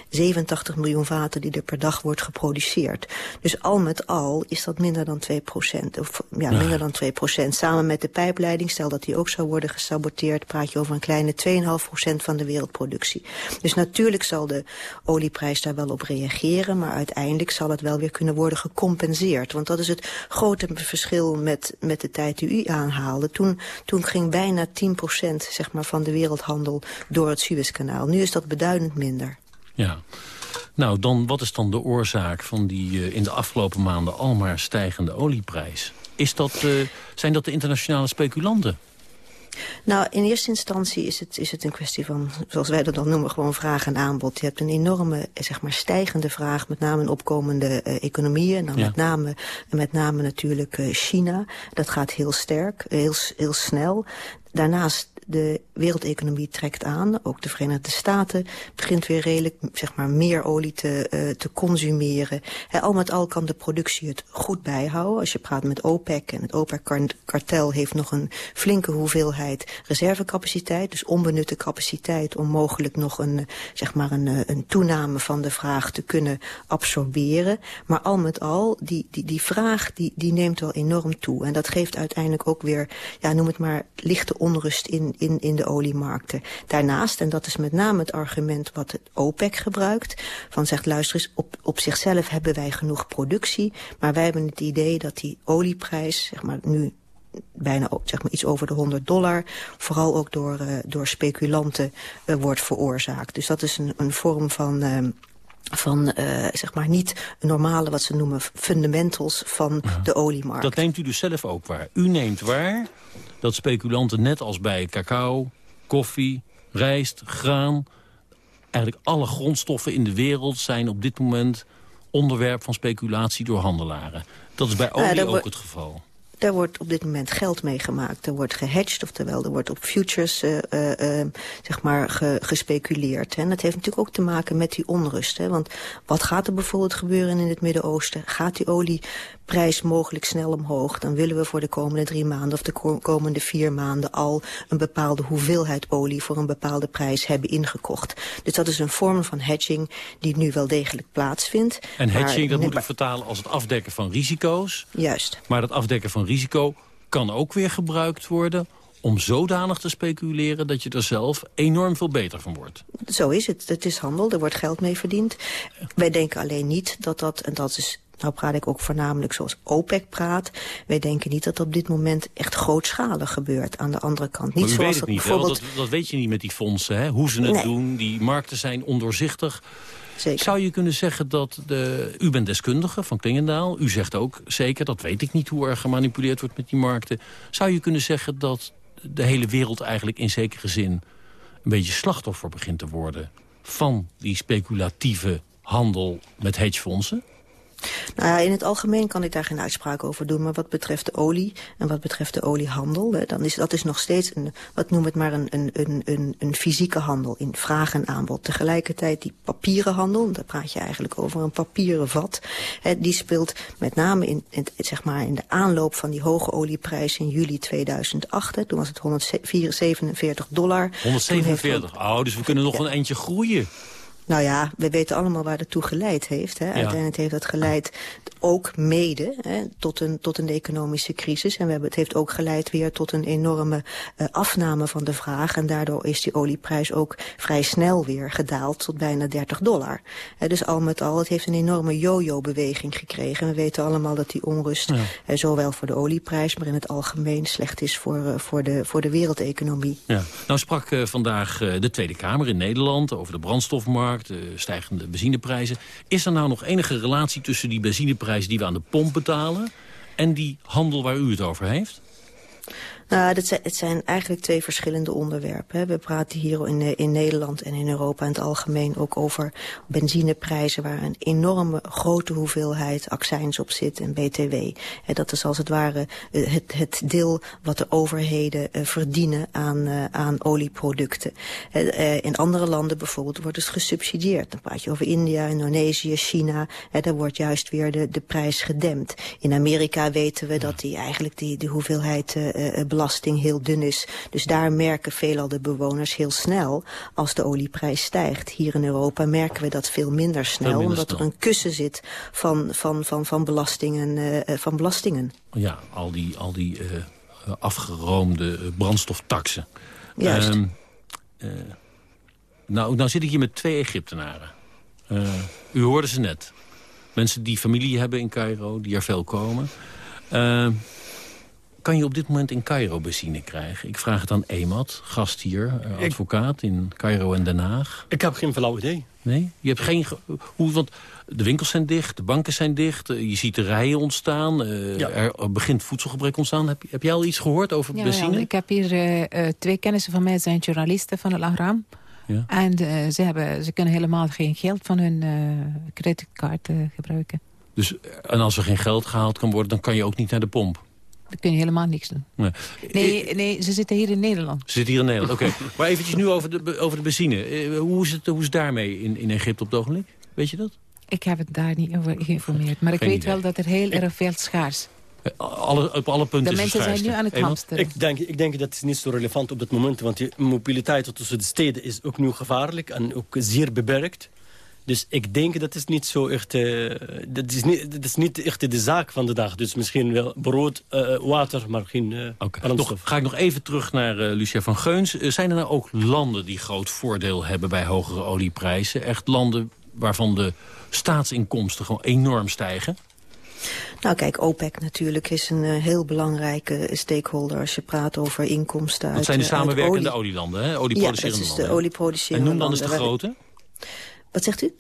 87 miljoen vaten die er per dag wordt geproduceerd. Dus al met al is dat minder dan 2 procent. Of ja, minder dan 2 procent. Samen met de pijpleiding, stel dat die ook zou worden gesaboteerd, praat je over een kleine 2,5 procent van de wereldproductie. Dus natuurlijk zal de olieprijs daar wel op reageren, maar uiteindelijk zal het wel weer kunnen worden gecompenseerd. Want dat is het grote verschil met met, de tijd die u aanhaalde. Toen, toen ging bijna 10% zeg maar, van de wereldhandel door het Suezkanaal. Nu is dat beduidend minder. Ja. Nou, dan, wat is dan de oorzaak van die uh, in de afgelopen maanden almaar stijgende olieprijs? Is dat, uh, zijn dat de internationale speculanten? Nou, in eerste instantie is het, is het een kwestie van, zoals wij dat dan noemen, gewoon vraag en aanbod. Je hebt een enorme, zeg maar, stijgende vraag, met name in opkomende uh, economieën. En dan ja. met, name, met name natuurlijk uh, China. Dat gaat heel sterk, heel, heel snel. Daarnaast de wereldeconomie trekt aan. Ook de Verenigde Staten begint weer redelijk zeg maar, meer olie te, uh, te consumeren. Al met al kan de productie het goed bijhouden. Als je praat met OPEC en het OPEC-kartel heeft nog een flinke hoeveelheid reservecapaciteit. Dus onbenutte capaciteit om mogelijk nog een, zeg maar een, een toename van de vraag te kunnen absorberen. Maar al met al, die, die, die vraag die, die neemt wel enorm toe. En dat geeft uiteindelijk ook weer, ja, noem het maar, lichte onrust in, in, in de oliemarkten. Daarnaast, en dat is met name het argument wat het OPEC gebruikt... van zegt, luister eens, op, op zichzelf hebben wij genoeg productie... maar wij hebben het idee dat die olieprijs, zeg maar nu bijna zeg maar, iets over de 100 dollar... vooral ook door, uh, door speculanten uh, wordt veroorzaakt. Dus dat is een, een vorm van... Uh, van uh, zeg maar niet normale, wat ze noemen, fundamentals van ja. de oliemarkt. Dat neemt u dus zelf ook waar. U neemt waar dat speculanten net als bij cacao, koffie, rijst, graan... eigenlijk alle grondstoffen in de wereld zijn op dit moment onderwerp van speculatie door handelaren. Dat is bij olie ja, ook het geval. Daar wordt op dit moment geld mee gemaakt. Er wordt gehedged, oftewel er wordt op futures uh, uh, zeg maar ge, gespeculeerd. En dat heeft natuurlijk ook te maken met die onrust. Hè? Want wat gaat er bijvoorbeeld gebeuren in het Midden-Oosten? Gaat die olieprijs mogelijk snel omhoog? Dan willen we voor de komende drie maanden of de komende vier maanden... al een bepaalde hoeveelheid olie voor een bepaalde prijs hebben ingekocht. Dus dat is een vorm van hedging die nu wel degelijk plaatsvindt. En hedging, dat moet ik vertalen als het afdekken van risico's. Juist. Maar dat afdekken van risico kan ook weer gebruikt worden om zodanig te speculeren dat je er zelf enorm veel beter van wordt. Zo is het. Het is handel, er wordt geld mee verdiend. Wij denken alleen niet dat dat, en dat is nou praat ik ook voornamelijk zoals OPEC praat. Wij denken niet dat op dit moment echt grootschalig gebeurt. Aan de andere kant. Niet zoals weet het niet, bijvoorbeeld... dat, dat, weet je niet met die fondsen, hè? hoe ze het nee. doen. Die markten zijn ondoorzichtig. Zou je kunnen zeggen dat, de, u bent deskundige van Klingendaal, u zegt ook zeker, dat weet ik niet hoe er gemanipuleerd wordt met die markten. Zou je kunnen zeggen dat de hele wereld eigenlijk in zekere zin een beetje slachtoffer begint te worden van die speculatieve handel met hedgefondsen? Nou ja, in het algemeen kan ik daar geen uitspraak over doen. Maar wat betreft de olie en wat betreft de oliehandel... Hè, dan is dat is nog steeds, een, wat noem het maar, een, een, een, een fysieke handel in vraag en aanbod. Tegelijkertijd die papieren handel, daar praat je eigenlijk over een papieren vat... Hè, die speelt met name in, in, zeg maar in de aanloop van die hoge olieprijs in juli 2008. Hè, toen was het 147 dollar. 147, heeft... oh, dus we kunnen nog ja. een eindje groeien. Nou ja, we weten allemaal waar dat toe geleid heeft. Hè. Uiteindelijk heeft dat geleid ook mede hè, tot, een, tot een economische crisis. En we hebben, het heeft ook geleid weer tot een enorme uh, afname van de vraag. En daardoor is die olieprijs ook vrij snel weer gedaald tot bijna 30 dollar. Hè, dus al met al, het heeft een enorme yo-yo-beweging gekregen. We weten allemaal dat die onrust ja. uh, zowel voor de olieprijs... maar in het algemeen slecht is voor, uh, voor, de, voor de wereldeconomie. Ja. Nou sprak vandaag de Tweede Kamer in Nederland over de brandstofmarkt... de stijgende benzineprijzen. Is er nou nog enige relatie tussen die benzineprijzen die we aan de pomp betalen... en die handel waar u het over heeft? Nou, het zijn eigenlijk twee verschillende onderwerpen. We praten hier in, Nederland en in Europa in het algemeen ook over benzineprijzen... waar een enorme grote hoeveelheid accijns op zit en btw. Dat is als het ware eh, het, deel wat de overheden eh, verdienen aan, aan olieproducten. In andere landen bijvoorbeeld wordt het gesubsidieerd. Dan praat je over India, Indonesië, China. Daar wordt juist weer de, de prijs gedempt. In Amerika weten we dat die eigenlijk die, die hoeveelheid belasting belasting heel dun is. Dus daar merken veelal de bewoners heel snel als de olieprijs stijgt. Hier in Europa merken we dat veel minder snel, veel minder omdat snel. er een kussen zit van, van, van, van, belastingen, uh, van belastingen. Ja, al die, al die uh, afgeroomde brandstoftaxen. Juist. Uh, nou, nou zit ik hier met twee Egyptenaren. u hoorde ze net. Mensen die familie hebben in Cairo, die er veel komen. Kan je op dit moment in Cairo benzine krijgen? Ik vraag het aan Emat, gast hier, advocaat in Cairo en Den Haag. Ik heb geen flauw idee. Nee? Je hebt geen... Hoe, want de winkels zijn dicht, de banken zijn dicht, je ziet de rijen ontstaan. Uh, ja. Er begint voedselgebrek ontstaan. Heb, heb jij al iets gehoord over ja, benzine? Ja, ik heb hier uh, twee kennissen van mij, zijn journalisten van het Ahram. Ja. En uh, ze, hebben, ze kunnen helemaal geen geld van hun creditcard gebruiken. Dus, en als er geen geld gehaald kan worden, dan kan je ook niet naar de pomp? Dan kun je helemaal niks doen. Nee, nee, nee ze zitten hier in Nederland. Ze zitten hier in Nederland, oké. Okay. maar eventjes nu over de, over de benzine. Hoe is het, hoe is het daarmee in, in Egypte op het ogenblik? Weet je dat? Ik heb het daar niet over geïnformeerd. Maar ik Geen weet idee. wel dat er heel erg veel schaars alle, op alle punten de mensen zijn nu aan het hamsteren. Ik denk, ik denk dat is niet zo relevant op dit moment. Want de mobiliteit tussen de steden is ook nu gevaarlijk. En ook zeer beperkt. Dus ik denk dat is niet zo echt... Uh, dat, is niet, dat is niet echt de zaak van de dag. Dus misschien wel brood, uh, water, maar geen uh, okay. Nog, Ga ik nog even terug naar Lucia van Geuns. zijn er nou ook landen die groot voordeel hebben bij hogere olieprijzen? Echt landen waarvan de staatsinkomsten gewoon enorm stijgen? Nou kijk, OPEC natuurlijk is een uh, heel belangrijke stakeholder als je praat over inkomsten Dat uit zijn de samenwerkende olie. olielanden, hè? Olieproducerende ja, dat is de olieproducerende En noem dan eens de grote? Wat zegt u?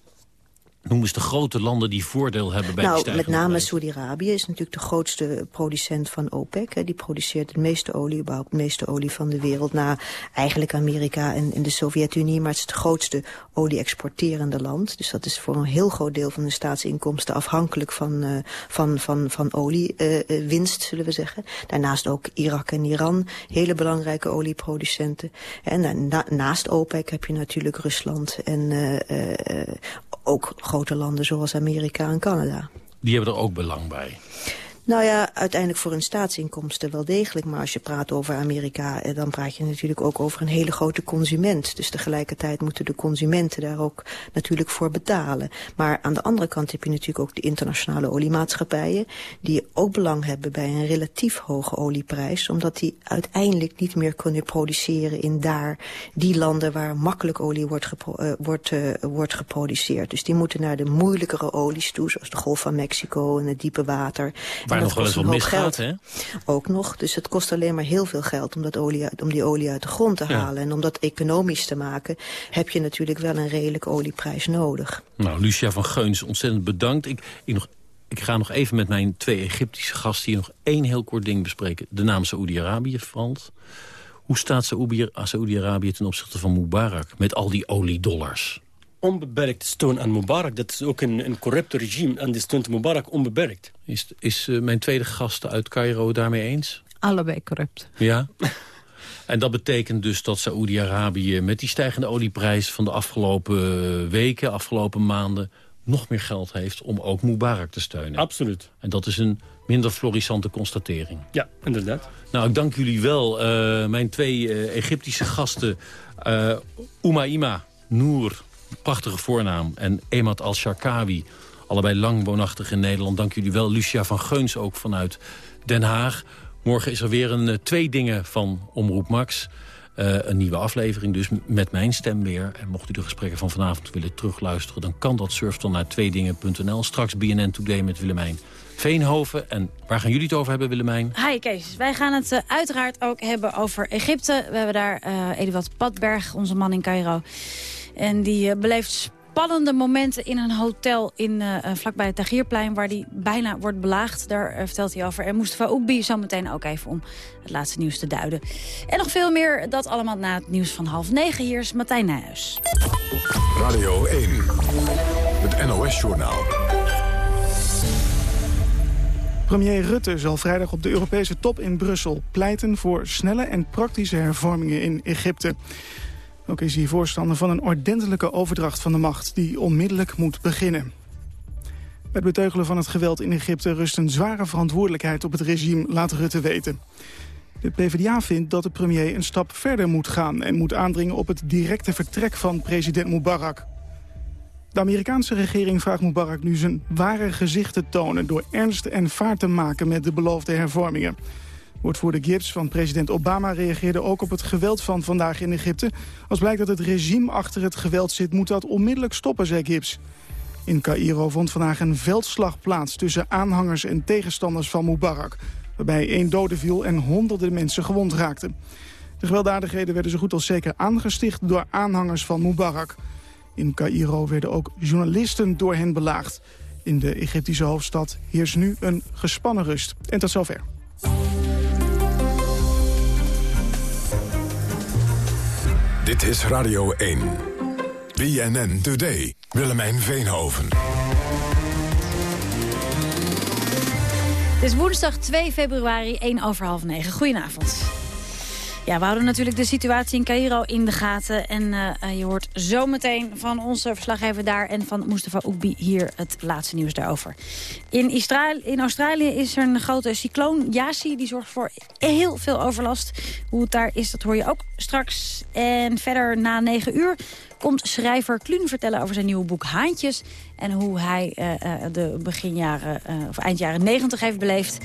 Noem eens de grote landen die voordeel hebben bij nou, die met name Saudi-Arabië is natuurlijk de grootste producent van OPEC. Hè. Die produceert het meeste olie, überhaupt het meeste olie van de wereld... na eigenlijk Amerika en, en de Sovjet-Unie. Maar het is het grootste olie-exporterende land. Dus dat is voor een heel groot deel van de staatsinkomsten... afhankelijk van, uh, van, van, van oliewinst, uh, zullen we zeggen. Daarnaast ook Irak en Iran, hele belangrijke olieproducenten. En na, naast OPEC heb je natuurlijk Rusland en uh, ook grote landen zoals Amerika en Canada. Die hebben er ook belang bij. Nou ja, uiteindelijk voor hun staatsinkomsten wel degelijk. Maar als je praat over Amerika, dan praat je natuurlijk ook over een hele grote consument. Dus tegelijkertijd moeten de consumenten daar ook natuurlijk voor betalen. Maar aan de andere kant heb je natuurlijk ook de internationale oliemaatschappijen... die ook belang hebben bij een relatief hoge olieprijs. Omdat die uiteindelijk niet meer kunnen produceren in daar die landen... waar makkelijk olie wordt, uh, wordt, uh, wordt geproduceerd. Dus die moeten naar de moeilijkere olies toe, zoals de Golf van Mexico en het diepe water... Waar nog wel eens wat misgaat, hè? Ook nog. Dus het kost alleen maar heel veel geld om, dat olie, om die olie uit de grond te halen. En om dat economisch te maken, heb je natuurlijk wel een redelijke olieprijs nodig. Nou, Lucia van Geuns, ontzettend bedankt. Ik, ik, nog, ik ga nog even met mijn twee Egyptische gasten hier nog één heel kort ding bespreken. De naam Saoedi-Arabië, Frans. Hoe staat Saoedi-Arabië ten opzichte van Mubarak met al die oliedollars? Onbeperkt steun aan Mubarak. Dat is ook een, een corrupt regime en die steunt Mubarak onbeperkt. Is, is uh, mijn tweede gast uit Cairo daarmee eens? Allebei corrupt. Ja? en dat betekent dus dat Saoedi-Arabië met die stijgende olieprijs van de afgelopen weken, afgelopen maanden, nog meer geld heeft om ook Mubarak te steunen. Absoluut. En dat is een minder florissante constatering. Ja, inderdaad. Nou, ik dank jullie wel. Uh, mijn twee uh, Egyptische gasten, uh, Umaima Noor prachtige voornaam. En Emad Al-Sharkawi, allebei lang woonachtig in Nederland. Dank jullie wel. Lucia van Geuns ook vanuit Den Haag. Morgen is er weer een twee dingen van Omroep Max... Uh, een nieuwe aflevering dus met mijn stem weer. En mocht u de gesprekken van vanavond willen terugluisteren... dan kan dat surf dan naar tweedingen.nl. Straks BNN Today met Willemijn Veenhoven. En waar gaan jullie het over hebben, Willemijn? Hi Kees, wij gaan het uh, uiteraard ook hebben over Egypte. We hebben daar Eduard Padberg, onze man in Cairo. En die beleeft spannende momenten in een hotel in, uh, vlakbij het Tagierplein... waar hij bijna wordt belaagd. Daar uh, vertelt hij over. En Mustafa Oekbi zometeen ook even om het laatste nieuws te duiden. En nog veel meer, dat allemaal na het nieuws van half negen. Hier is Martijn Nijhuis. Radio 1, het NOS-journaal. Premier Rutte zal vrijdag op de Europese top in Brussel pleiten voor snelle en praktische hervormingen in Egypte. Ook is hij voorstander van een ordentelijke overdracht van de macht... die onmiddellijk moet beginnen. Bij het beteugelen van het geweld in Egypte rust een zware verantwoordelijkheid op het regime, laat Rutte weten. De PvdA vindt dat de premier een stap verder moet gaan... en moet aandringen op het directe vertrek van president Mubarak. De Amerikaanse regering vraagt Mubarak nu zijn ware gezicht te tonen... door ernst en vaart te maken met de beloofde hervormingen. Woordvoerder Gibbs van president Obama reageerde ook op het geweld van vandaag in Egypte. Als blijkt dat het regime achter het geweld zit, moet dat onmiddellijk stoppen, zei Gibbs. In Cairo vond vandaag een veldslag plaats tussen aanhangers en tegenstanders van Mubarak. Waarbij één dode viel en honderden mensen gewond raakten. De gewelddadigheden werden zo goed als zeker aangesticht door aanhangers van Mubarak. In Cairo werden ook journalisten door hen belaagd. In de Egyptische hoofdstad heerst nu een gespannen rust. En tot zover. Dit is Radio 1. BNN Today. Willemijn Veenhoven. Het is woensdag 2 februari, 1 over half 9. Goedenavond. Ja, we houden natuurlijk de situatie in Cairo in de gaten. En uh, je hoort zometeen van onze verslaggever daar... en van Mustafa Oekbi hier het laatste nieuws daarover. In, Australië is er een grote cycloon, Yasi. Die zorgt voor heel veel overlast. Hoe het daar is, dat hoor je ook straks. En verder na 9 uur komt schrijver Kluun vertellen over zijn nieuwe boek Haantjes. En hoe hij uh, de beginjaren, of eind jaren 90 heeft beleefd.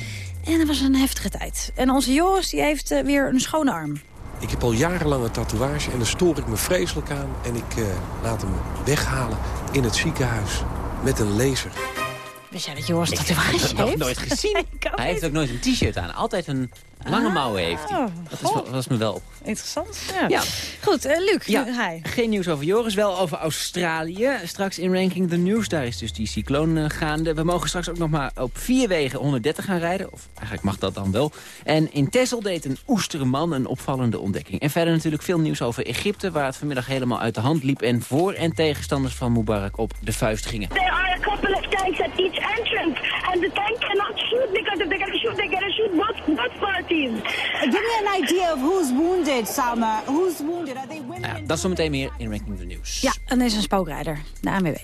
En dat was een heftige tijd. En onze Joris die heeft uh, weer een schone arm. Ik heb al jarenlang een tatoeage en daar stoor ik me vreselijk aan. En ik uh, laat hem weghalen in het ziekenhuis met een laser. Wist jij dat Joris tatoeage heeft? Ik heb nog nooit gezien. Hij heeft ook nooit een t-shirt aan. Altijd een lange mouwen heeft hij. Dat is, was me wel op. Interessant. Ja. ja. Goed, uh, Luc, ja, hi. Geen nieuws over Joris, wel over Australië. Straks in Ranking the News, daar is dus die cycloon uh, gaande. We mogen straks ook nog maar op vier wegen 130 gaan rijden. Of eigenlijk mag dat dan wel. En in Texel deed een oesterman een opvallende ontdekking. En verder natuurlijk veel nieuws over Egypte... waar het vanmiddag helemaal uit de hand liep... en voor- en tegenstanders van Mubarak op de vuist gingen. There are a couple of tanks at each entrance. And the tank cannot shoot because if going to shoot, to shoot both, both parties. Give me an idea of who's wounded, Sama. Who's wounded? Are they women? Ja, dat is zometeen meer in Ranking the News. Ja, en er is een spookrijder, de ANWB.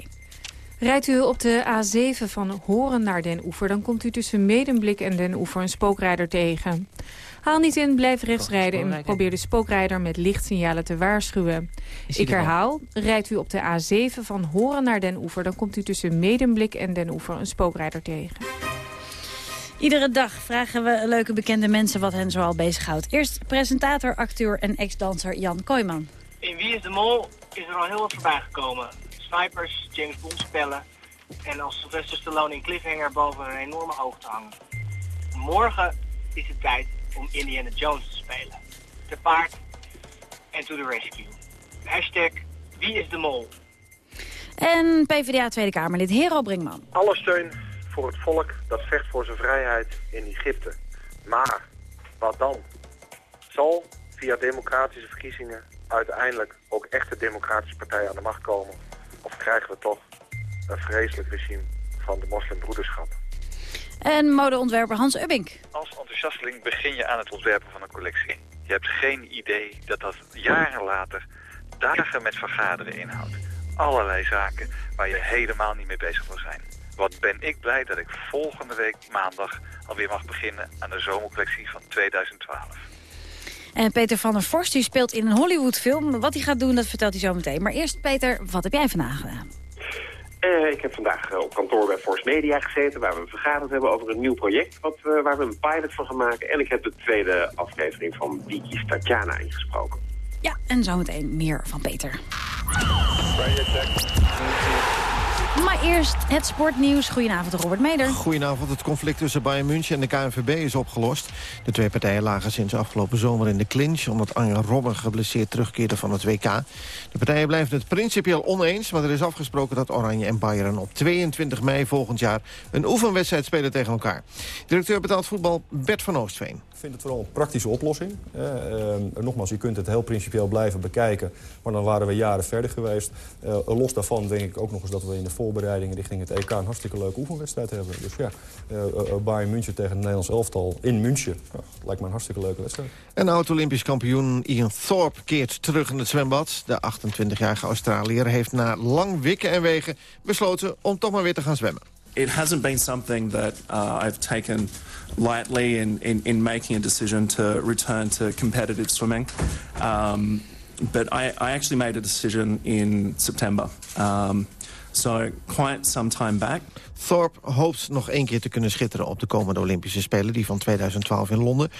Rijdt u op de A7 van Horen naar Den Oever... dan komt u tussen Medemblik en Den Oever een spookrijder tegen. Haal niet in, blijf rechts rijden en probeer de spookrijder met lichtsignalen te waarschuwen. Ik herhaal, rijdt u op de A7 van Horen naar Den Oever... dan komt u tussen Medemblik en Den Oever een spookrijder tegen. Iedere dag vragen we leuke bekende mensen wat hen zoal bezighoudt. Eerst presentator, acteur en ex-danser Jan Kooijman. In Wie is de Mol is er al heel wat voorbij gekomen. Snipers, James Bond spellen en als Sylvester Stallone in Cliffhanger boven een enorme hoogte hangen. Morgen is het tijd om Indiana Jones te spelen. Te paard en to the rescue. Hashtag Wie is de Mol? En PvdA Tweede Kamerlid Hero Brinkman. Alle steun voor het volk dat vecht voor zijn vrijheid in Egypte. Maar wat dan? Zal via democratische verkiezingen uiteindelijk ook echte democratische partijen aan de macht komen? Of krijgen we toch een vreselijk regime van de moslimbroederschap? En modeontwerper Hans Ubbink. Als enthousiasteling begin je aan het ontwerpen van een collectie. Je hebt geen idee dat dat jaren later dagen met vergaderen inhoudt. Allerlei zaken waar je helemaal niet mee bezig wil zijn. Wat ben ik blij dat ik volgende week maandag alweer mag beginnen aan de zomercollectie van 2012. En Peter van der Vorst die speelt in een Hollywoodfilm. Wat hij gaat doen, dat vertelt hij zo meteen. Maar eerst, Peter, wat heb jij vandaag gedaan? Uh, ik heb vandaag uh, op kantoor bij Force Media gezeten... waar we vergaderd hebben over een nieuw project... Wat, uh, waar we een pilot van gaan maken. En ik heb de tweede aflevering van Diki Tatjana ingesproken. Ja, en zometeen meer van Peter. Maar eerst het sportnieuws. Goedenavond, Robert Meder. Goedenavond. Het conflict tussen Bayern München en de KNVB is opgelost. De twee partijen lagen sinds afgelopen zomer in de clinch... omdat Arjen Robben geblesseerd terugkeerde van het WK. De partijen blijven het principieel oneens... maar er is afgesproken dat Oranje en Bayern op 22 mei volgend jaar... een oefenwedstrijd spelen tegen elkaar. Directeur betaald voetbal Bert van Oostveen. Vind het vooral een praktische oplossing. Eh, nogmaals, je kunt het heel principieel blijven bekijken. Maar dan waren we jaren verder geweest. Uh, los daarvan denk ik ook nog eens dat we in de voorbereidingen richting het EK... een hartstikke leuke oefenwedstrijd hebben. Dus ja, uh, Bayern München tegen het Nederlands elftal in München. lijkt me een hartstikke leuke wedstrijd. En oud-Olympisch kampioen Ian Thorpe keert terug in het zwembad. De 28-jarige Australiër heeft na lang wikken en wegen besloten om toch maar weer te gaan zwemmen. It hasn't been something that uh, I've taken lightly in, in, in making a decision to return to competitive swimming. Um, but I, I actually made a decision in September. Um, so quite some time back. Thorpe hoopt nog één keer te kunnen schitteren op de komende Olympische Spelen, die van 2012 in Londen.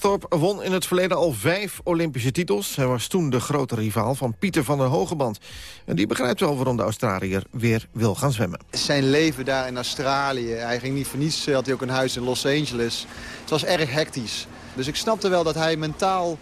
Thorpe won in het verleden al vijf Olympische titels. Hij was toen de grote rivaal van Pieter van der Hogeband. En die begrijpt wel waarom de Australiër weer wil gaan zwemmen. Zijn leven daar in Australië, hij ging niet voor niets, had hij ook een huis in Los Angeles. Het was erg hectisch. Dus ik snapte wel dat hij mentaal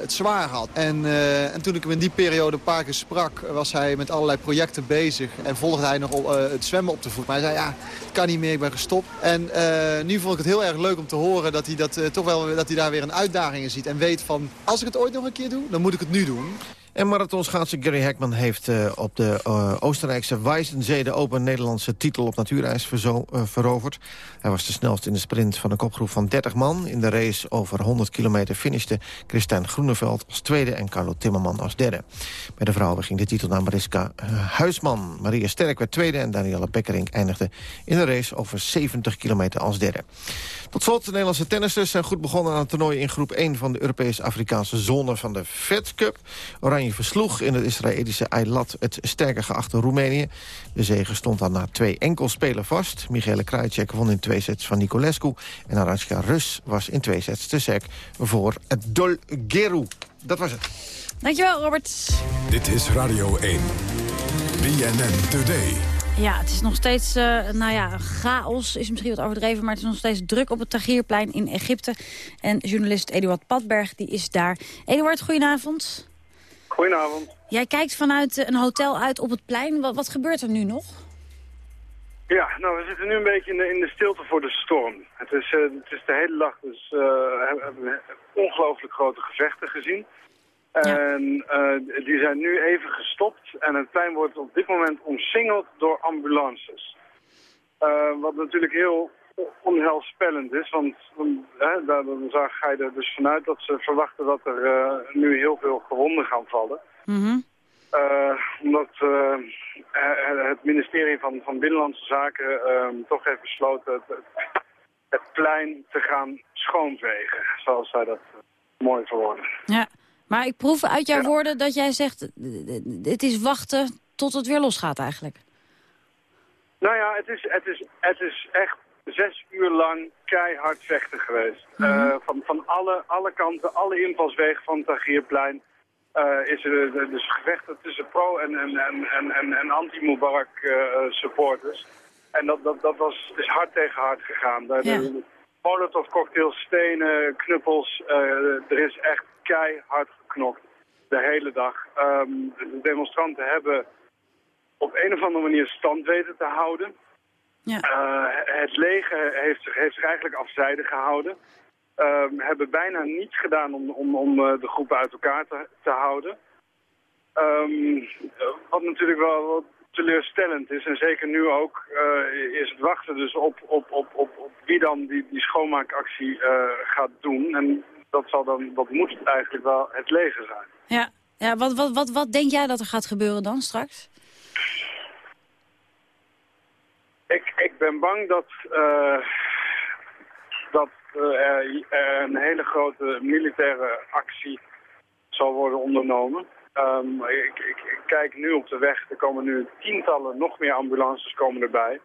het zwaar had. En, uh, en toen ik hem in die periode een paar keer sprak... was hij met allerlei projecten bezig. En volgde hij nog uh, het zwemmen op de voet. Maar hij zei, ja, het kan niet meer, ik ben gestopt. En uh, nu vond ik het heel erg leuk om te horen... dat hij, dat, toch wel, dat hij daar weer een uitdaging in ziet. En weet van, als ik het ooit nog een keer doe, dan moet ik het nu doen. En marathonschaatser Gary Heckman heeft uh, op de uh, Oostenrijkse Weissensee... de Open Nederlandse titel op natuurijs uh, veroverd. Hij was de snelste in de sprint van een kopgroep van 30 man. In de race over 100 kilometer finishte Christijn Groeneveld als tweede... en Carlo Timmerman als derde. Bij de vrouwen ging de titel naar Mariska Huisman. Maria Sterk werd tweede en Danielle Beckerink eindigde in de race... over 70 kilometer als derde. Tot slot, de Nederlandse tennissers zijn goed begonnen aan het toernooi... in groep 1 van de Europees-Afrikaanse zone van de Fed Cup. Oranje versloeg in het Israëlische Eilat het sterker geachte Roemenië. De zege stond dan na twee enkelspelen vast. Michele Krajicek won in twee sets van Nicolescu. En Aranska Rus was in twee sets te sec voor het Dolgeru. Dat was het. Dankjewel, Robert. Dit is Radio 1. BNN Today. Ja, het is nog steeds, uh, nou ja, chaos is misschien wat overdreven... maar het is nog steeds druk op het Tahrirplein in Egypte. En journalist Eduard Padberg, die is daar. Eduard, goedenavond. Goedenavond. Jij kijkt vanuit een hotel uit op het plein. Wat, wat gebeurt er nu nog? Ja, nou, we zitten nu een beetje in de, in de stilte voor de storm. Het is, uh, het is de hele dag dus, uh, hebben we ongelooflijk grote gevechten gezien. En uh, die zijn nu even gestopt en het plein wordt op dit moment omsingeld door ambulances. Wat natuurlijk heel onheilspellend is, want hè, daar, dan ga je er dus vanuit dat ze verwachten dat er uh, nu heel veel gewonden gaan vallen. Mm -hmm. omdat het ministerie van, van Binnenlandse Zaken toch heeft besloten het, het, plein te gaan schoonvegen, zoals zij dat mooi verwoorden. Ja. Maar ik proef uit jouw woorden dat jij zegt... het is wachten tot het weer losgaat eigenlijk. Nou ja, het is, het is, het is echt zes uur lang keihard vechten geweest. Mm -hmm. uh, van van alle, alle kanten, alle invalswegen van het Tagierplein... Uh, is er dus gevechten tussen pro- en, en, en, en, en anti-Mubarak uh, supporters. En dat, dat, dat was, is hard tegen hard gegaan. Daar ja. Molotov cocktails, stenen, knuppels. er is echt keihard geknokt de hele dag. Um, de demonstranten hebben op een of andere manier stand weten te houden. Ja. Uh, het leger heeft zich, heeft zich eigenlijk afzijdig gehouden. Um, hebben bijna niets gedaan om, om, om uh, de groepen uit elkaar te, te houden. Um, wat natuurlijk wel wat teleurstellend is, en zeker nu ook, uh, is het wachten dus op, op, op, op, op wie dan die, die schoonmaakactie gaat doen. En dat, zal dan, dat moet eigenlijk wel het leger zijn. Ja, ja wat, wat, wat, wat denk jij dat er gaat gebeuren dan straks? Ik, ben bang dat, uh, dat er, er een hele grote militaire actie zal worden ondernomen. Ehm, ik, ik, ik, kijk nu op de weg, er komen nu tientallen, nog meer ambulances komen erbij.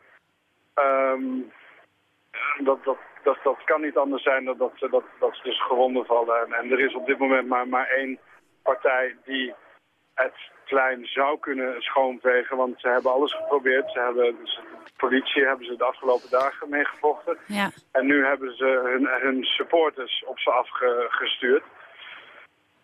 Ehm, dat, dat, dat, dat kan niet anders zijn dan dat, ze, dat, dat ze dus gewonden vallen. En, er is op dit moment maar, maar één partij die het plein zou kunnen schoonvegen. Want ze hebben alles geprobeerd. Ze hebben, de politie hebben ze de afgelopen dagen meegevochten. Ja. En nu hebben ze hun, hun supporters op ze afgestuurd.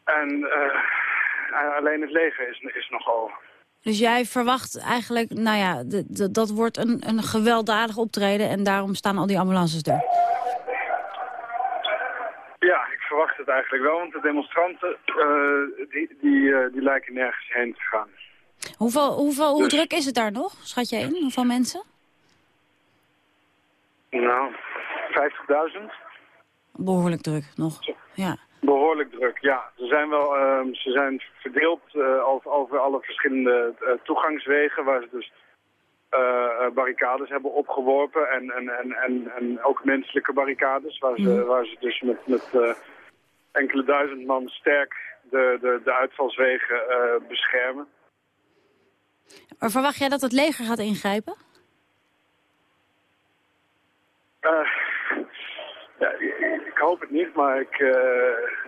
En uh, alleen het leger is, is nog over. Dus jij verwacht eigenlijk, nou ja, dat wordt een, een gewelddadig optreden... en daarom staan al die ambulances er. Ja, ik verwacht het eigenlijk wel, want de demonstranten uh, die, die, uh, die lijken nergens heen te gaan. Hoeveel, hoeveel, Hoe dus- druk is het daar nog, schat je in? Hoeveel mensen? Nou, 50.000. Behoorlijk druk nog, ja. Behoorlijk druk, ja. Ze zijn, wel, uh, ze zijn verdeeld uh, over, over, alle verschillende uh, toegangswegen... waar ze dus barricades hebben opgeworpen en, en, en, en, en ook menselijke barricades... waar ze, waar ze dus met, met enkele duizend man sterk de, de, de uitvalswegen beschermen. Maar verwacht jij dat het leger gaat ingrijpen? Ja, ik hoop het niet, maar ik, uh,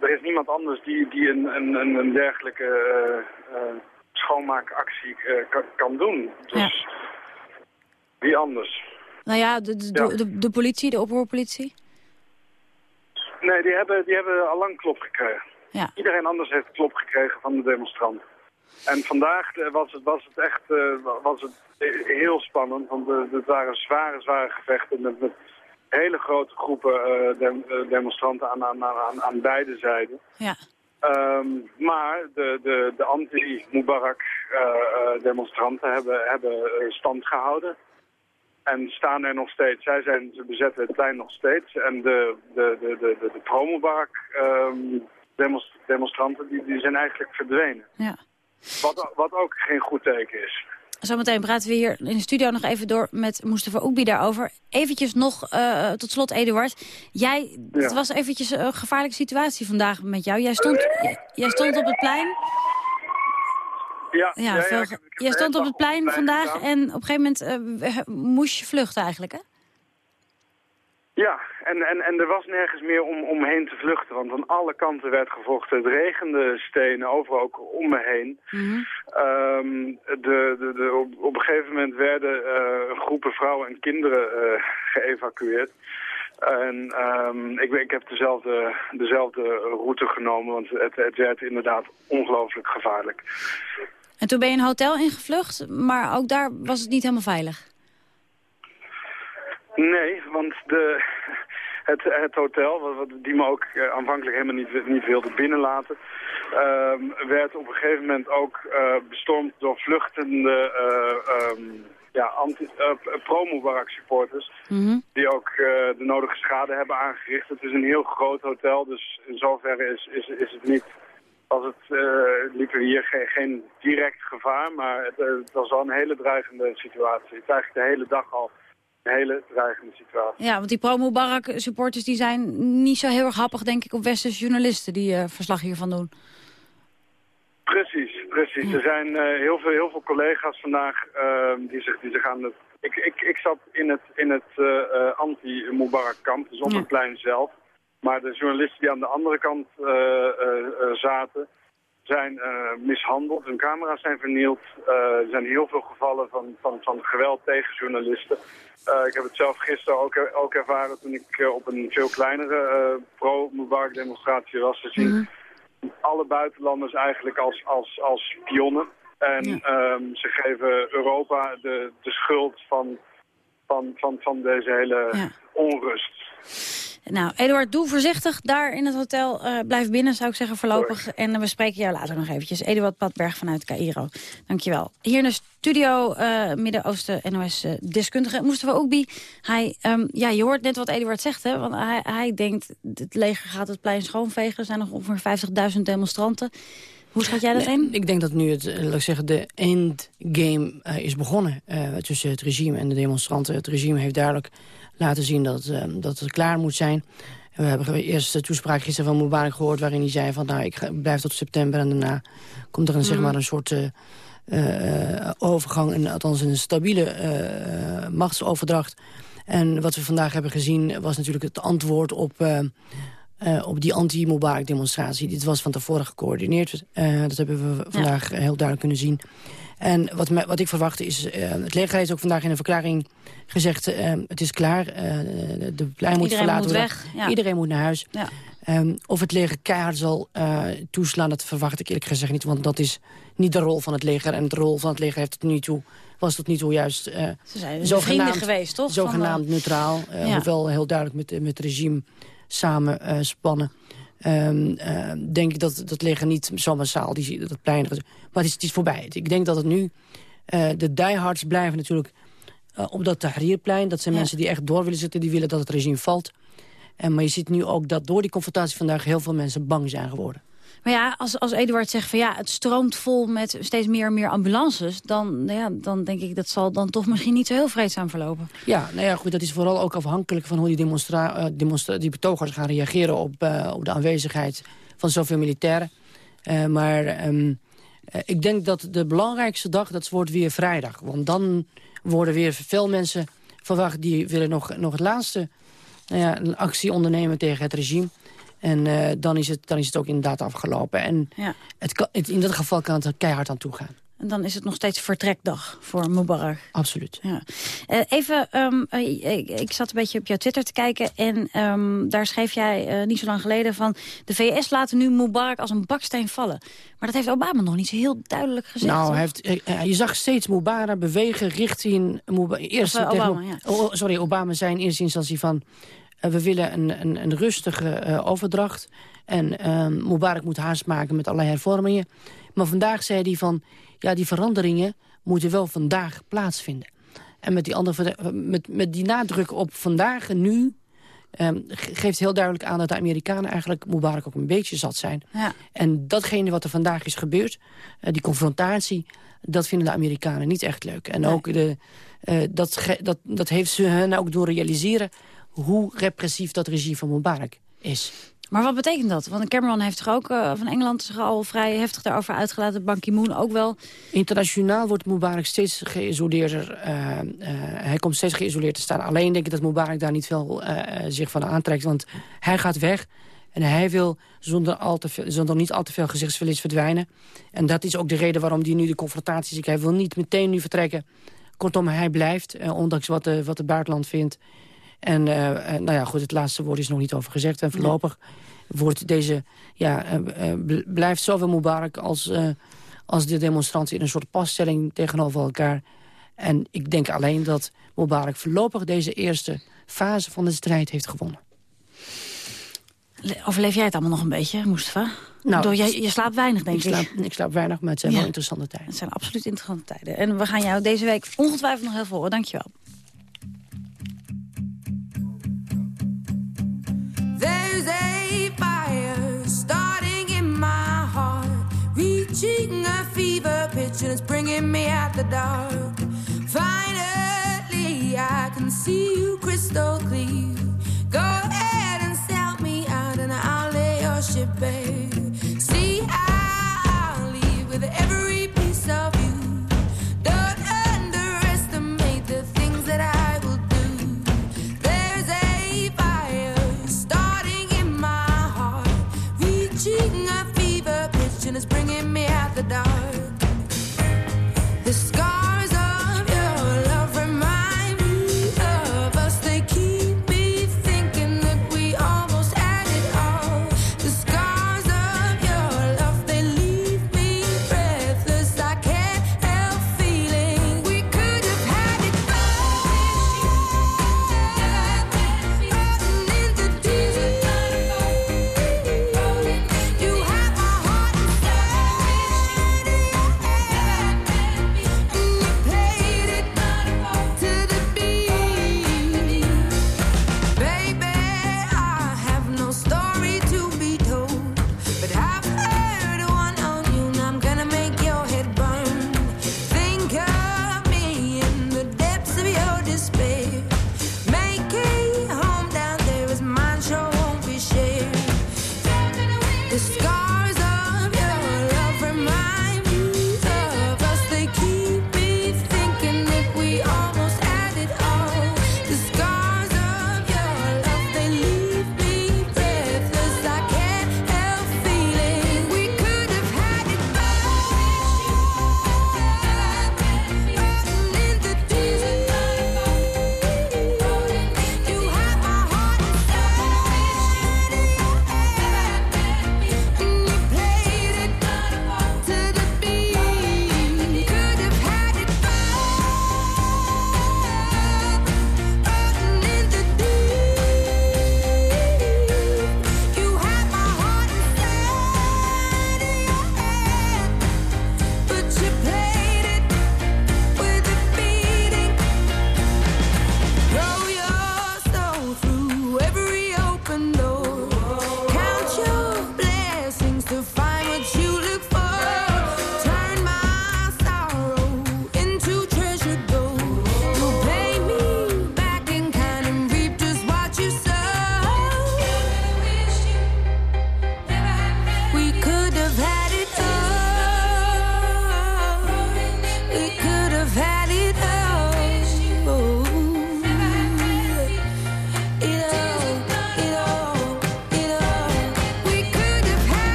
er is niemand anders die, die een, een, een dergelijke uh, uh, schoonmaakactie kan, kan, doen. Dus ja. wie anders? Nou ja, de, de, ja. de, de politie, de oproerpolitie? Nee, die hebben, die hebben al lang klop gekregen. Ja. Iedereen anders heeft klop gekregen van de demonstranten. En vandaag was het, was het echt was het heel spannend, want het waren zware, zware gevechten met, met hele grote groepen uh, dem demonstranten aan, aan, aan, aan beide zijden. Ja. Um, maar de, de, de anti-Mubarak-demonstranten uh, hebben, hebben stand gehouden. En staan er nog steeds. Zij zijn, ze bezetten het plein nog steeds. En de, de, de, de, de, de pro-Mubarak-demonstranten die, die zijn eigenlijk verdwenen. Ja. Wat, wat ook geen goed teken is. Zometeen praten we hier in de studio nog even door met Mustafa Oekbi daarover. Eventjes nog, uh, tot slot Eduard. Jij, ja. Het was eventjes een gevaarlijke situatie vandaag met jou. Jij stond, jij stond op het plein. Ja, ja, ja, jij stond op het plein vandaag gedaan. en op een gegeven moment uh, moest je vluchten eigenlijk, hè? Ja, en, en, en er was nergens meer om, omheen te vluchten, want aan alle kanten werd gevochten. Het regende stenen, overal ook om me heen. Mm -hmm. um, de, de, de, op, op een gegeven moment werden uh, groepen vrouwen en kinderen uh, geëvacueerd. En um, ik, ik heb dezelfde, dezelfde route genomen, want het, het werd inderdaad ongelooflijk gevaarlijk. En toen ben je een hotel ingevlucht, maar ook daar was het niet helemaal veilig? Nee, want de, het, het hotel, wat, die me ook uh, aanvankelijk helemaal niet, niet wilde binnenlaten, uh, werd op een gegeven moment ook uh, bestormd door vluchtende uh, um, ja, anti, pro-Mubarak supporters, mm -hmm. die ook de nodige schade hebben aangericht. Het is een heel groot hotel, dus in zoverre is, is, is het niet... Als het liepen hier geen, geen, direct gevaar, maar het, het was wel een hele dreigende situatie. Het is eigenlijk de hele dag al een hele dreigende situatie. Ja, want die pro-Mubarak supporters die zijn niet zo heel erg happig, denk ik, op westerse journalisten die uh, verslag hiervan doen. Precies, precies. Ja. Er zijn uh, heel, veel, heel veel collega's vandaag uh, die, zich, die zich aan het... Ik, ik, ik zat in het, in het uh, anti-Mubarak kamp, dus op ja. het plein zelf. Maar de journalisten die aan de andere kant zaten, zijn mishandeld. Hun camera's zijn vernield. er zijn heel veel gevallen van, van, van geweld tegen journalisten. Uh, ik heb het zelf gisteren ook, ook ervaren toen ik op een veel kleinere pro-Mubarak demonstratie was te zien. Mm -hmm. Alle buitenlanders eigenlijk als, als, als spionnen. En ja. um, ze geven Europa de, de schuld van, van, van, van deze hele ja. onrust. Nou, Eduard, doe voorzichtig daar in het hotel. Uh, blijf binnen, zou ik zeggen, voorlopig. Sorry. En uh, we spreken jou later nog eventjes. Eduard Padberg vanuit Cairo. Dankjewel. Hier in de studio uh, Midden-Oosten NOS-deskundige Mustafa Oekbi. Hij, um, ja, je hoort net wat Eduard zegt, hè. Want hij, hij denkt, het leger gaat het plein schoonvegen. Er zijn nog ongeveer 50.000 demonstranten. Hoe schat jij dat nee, in? Ik denk dat nu het, laat ik zeggen, de endgame uh, is begonnen uh, tussen het regime en de demonstranten. Het regime heeft duidelijk laten zien dat, uh, dat het klaar moet zijn. we hebben eerst de toespraak gisteren van Mubarak gehoord... waarin hij zei van nou, ik blijf tot september en daarna komt er een, zeg Mhm. maar, een soort uh, overgang... En, althans een stabiele uh, machtsoverdracht. En wat we vandaag hebben gezien was natuurlijk het antwoord op... Uh, op die anti-Mubarak-demonstratie. Dit was van tevoren gecoördineerd. dat hebben we vandaag heel duidelijk kunnen zien. En wat, me, wat ik verwacht is... het leger heeft ook vandaag in een verklaring gezegd... het is klaar, de plein moet Iedereen verlaten moet worden. weg, ja. Iedereen moet naar huis. Ja. Um, of het leger keihard zal uh, toeslaan, dat verwacht ik eerlijk gezegd niet. Want dat is niet de rol van het leger. En de rol van het leger heeft tot nu toe, was tot nu toe juist... Uh, Ze zijn dus vrienden geweest, toch? Zogenaamd neutraal. Uh, ja. Hoewel heel duidelijk met, met het regime samen Um, denk ik dat dat leger niet zo massaal die, dat plein... Maar het is, het is voorbij. Ik denk dat het nu... de diehards blijven natuurlijk op dat Tahrirplein. Dat zijn ja. mensen die echt door willen zitten. Die willen dat het regime valt. En, maar je ziet nu ook dat door die confrontatie vandaag... heel veel mensen bang zijn geworden. Maar ja, als, als Eduard zegt van ja, het stroomt vol met steeds meer en meer ambulances... Dan, nou ja, dan denk ik dat zal dan toch misschien niet zo heel vreedzaam verlopen. Ja, nou ja, goed, dat is vooral ook afhankelijk van hoe die, demonstra demonstra die betogers gaan reageren... Op, uh, op de aanwezigheid van zoveel militairen. Uh, maar um, ik denk dat de belangrijkste dag, dat wordt weer vrijdag. Want dan worden weer veel mensen verwacht... die willen nog, nog het laatste nou actie ondernemen tegen het regime. En uh, dan, is het, dan is het ook inderdaad afgelopen. En ja. het kan, het, in dat geval kan het er keihard aan toe gaan. En dan is het nog steeds vertrekdag voor Mubarak. Absoluut. Ja. Uh, even, um, uh, ik, zat een beetje op jouw Twitter te kijken... en um, daar schreef jij uh, niet zo lang geleden van... de VS laten nu Mubarak als een baksteen vallen. Maar dat heeft Obama nog niet zo heel duidelijk gezegd. Nou, hij heeft, je zag steeds Mubarak bewegen richting... Mubarak, eerst of, Obama, ja. oh, sorry, Obama zei in eerste instantie van... we willen een, een, een rustige overdracht... En um, Mubarak moet haast maken met allerlei hervormingen. Maar vandaag zei hij van... ja, die veranderingen moeten wel vandaag plaatsvinden. En met die, andere, met, met die nadruk op vandaag en nu... Um, geeft heel duidelijk aan dat de Amerikanen eigenlijk Mubarak ook een beetje zat zijn. Ja. En datgene wat er vandaag is gebeurd, uh, die confrontatie... dat vinden de Amerikanen niet echt leuk. En nee. ook de, uh, dat, dat, dat heeft ze hen ook doen realiseren... hoe repressief dat regime van Mubarak is. Maar wat betekent dat? Want Cameron heeft toch ook uh, van Engeland zich al vrij heftig daarover uitgelaten. Ban Ki-moon ook wel. Internationaal wordt Mubarak steeds geïsoleerder. Uh, uh, hij komt steeds geïsoleerd te staan. Alleen denk ik dat Mubarak daar niet veel zich van aantrekt. Want hij gaat weg. En hij wil zonder, al te veel, zonder niet al te veel gezichtsverlies verdwijnen. En dat is ook de reden waarom hij nu de confrontatie ziet. Hij wil niet meteen nu vertrekken. Kortom, hij blijft, ondanks wat, de, wat het buitenland vindt. En uh, nou ja, goed, het laatste woord is nog niet over gezegd. En voorlopig wordt deze, ja, uh, uh, blijft zowel Mubarak als, als de demonstranten in een soort passtelling tegenover elkaar. En ik denk alleen dat Mubarak voorlopig deze eerste fase van de strijd heeft gewonnen. Overleef jij het allemaal nog een beetje, Mustafa? Nou, Door, je, je slaapt weinig, denk ik. Slaap, ik slaap weinig, maar het zijn ja. wel interessante tijden. Het zijn absoluut interessante tijden. En we gaan jou deze week ongetwijfeld nog heel veel horen. Dankjewel. There's a fire starting in my heart, reaching a fever pitch, and it's bringing me out the dark. Finally, I can see you crystal clear. Go ahead and sell me out, and I'll lay your ship bare. See, I'll leave with every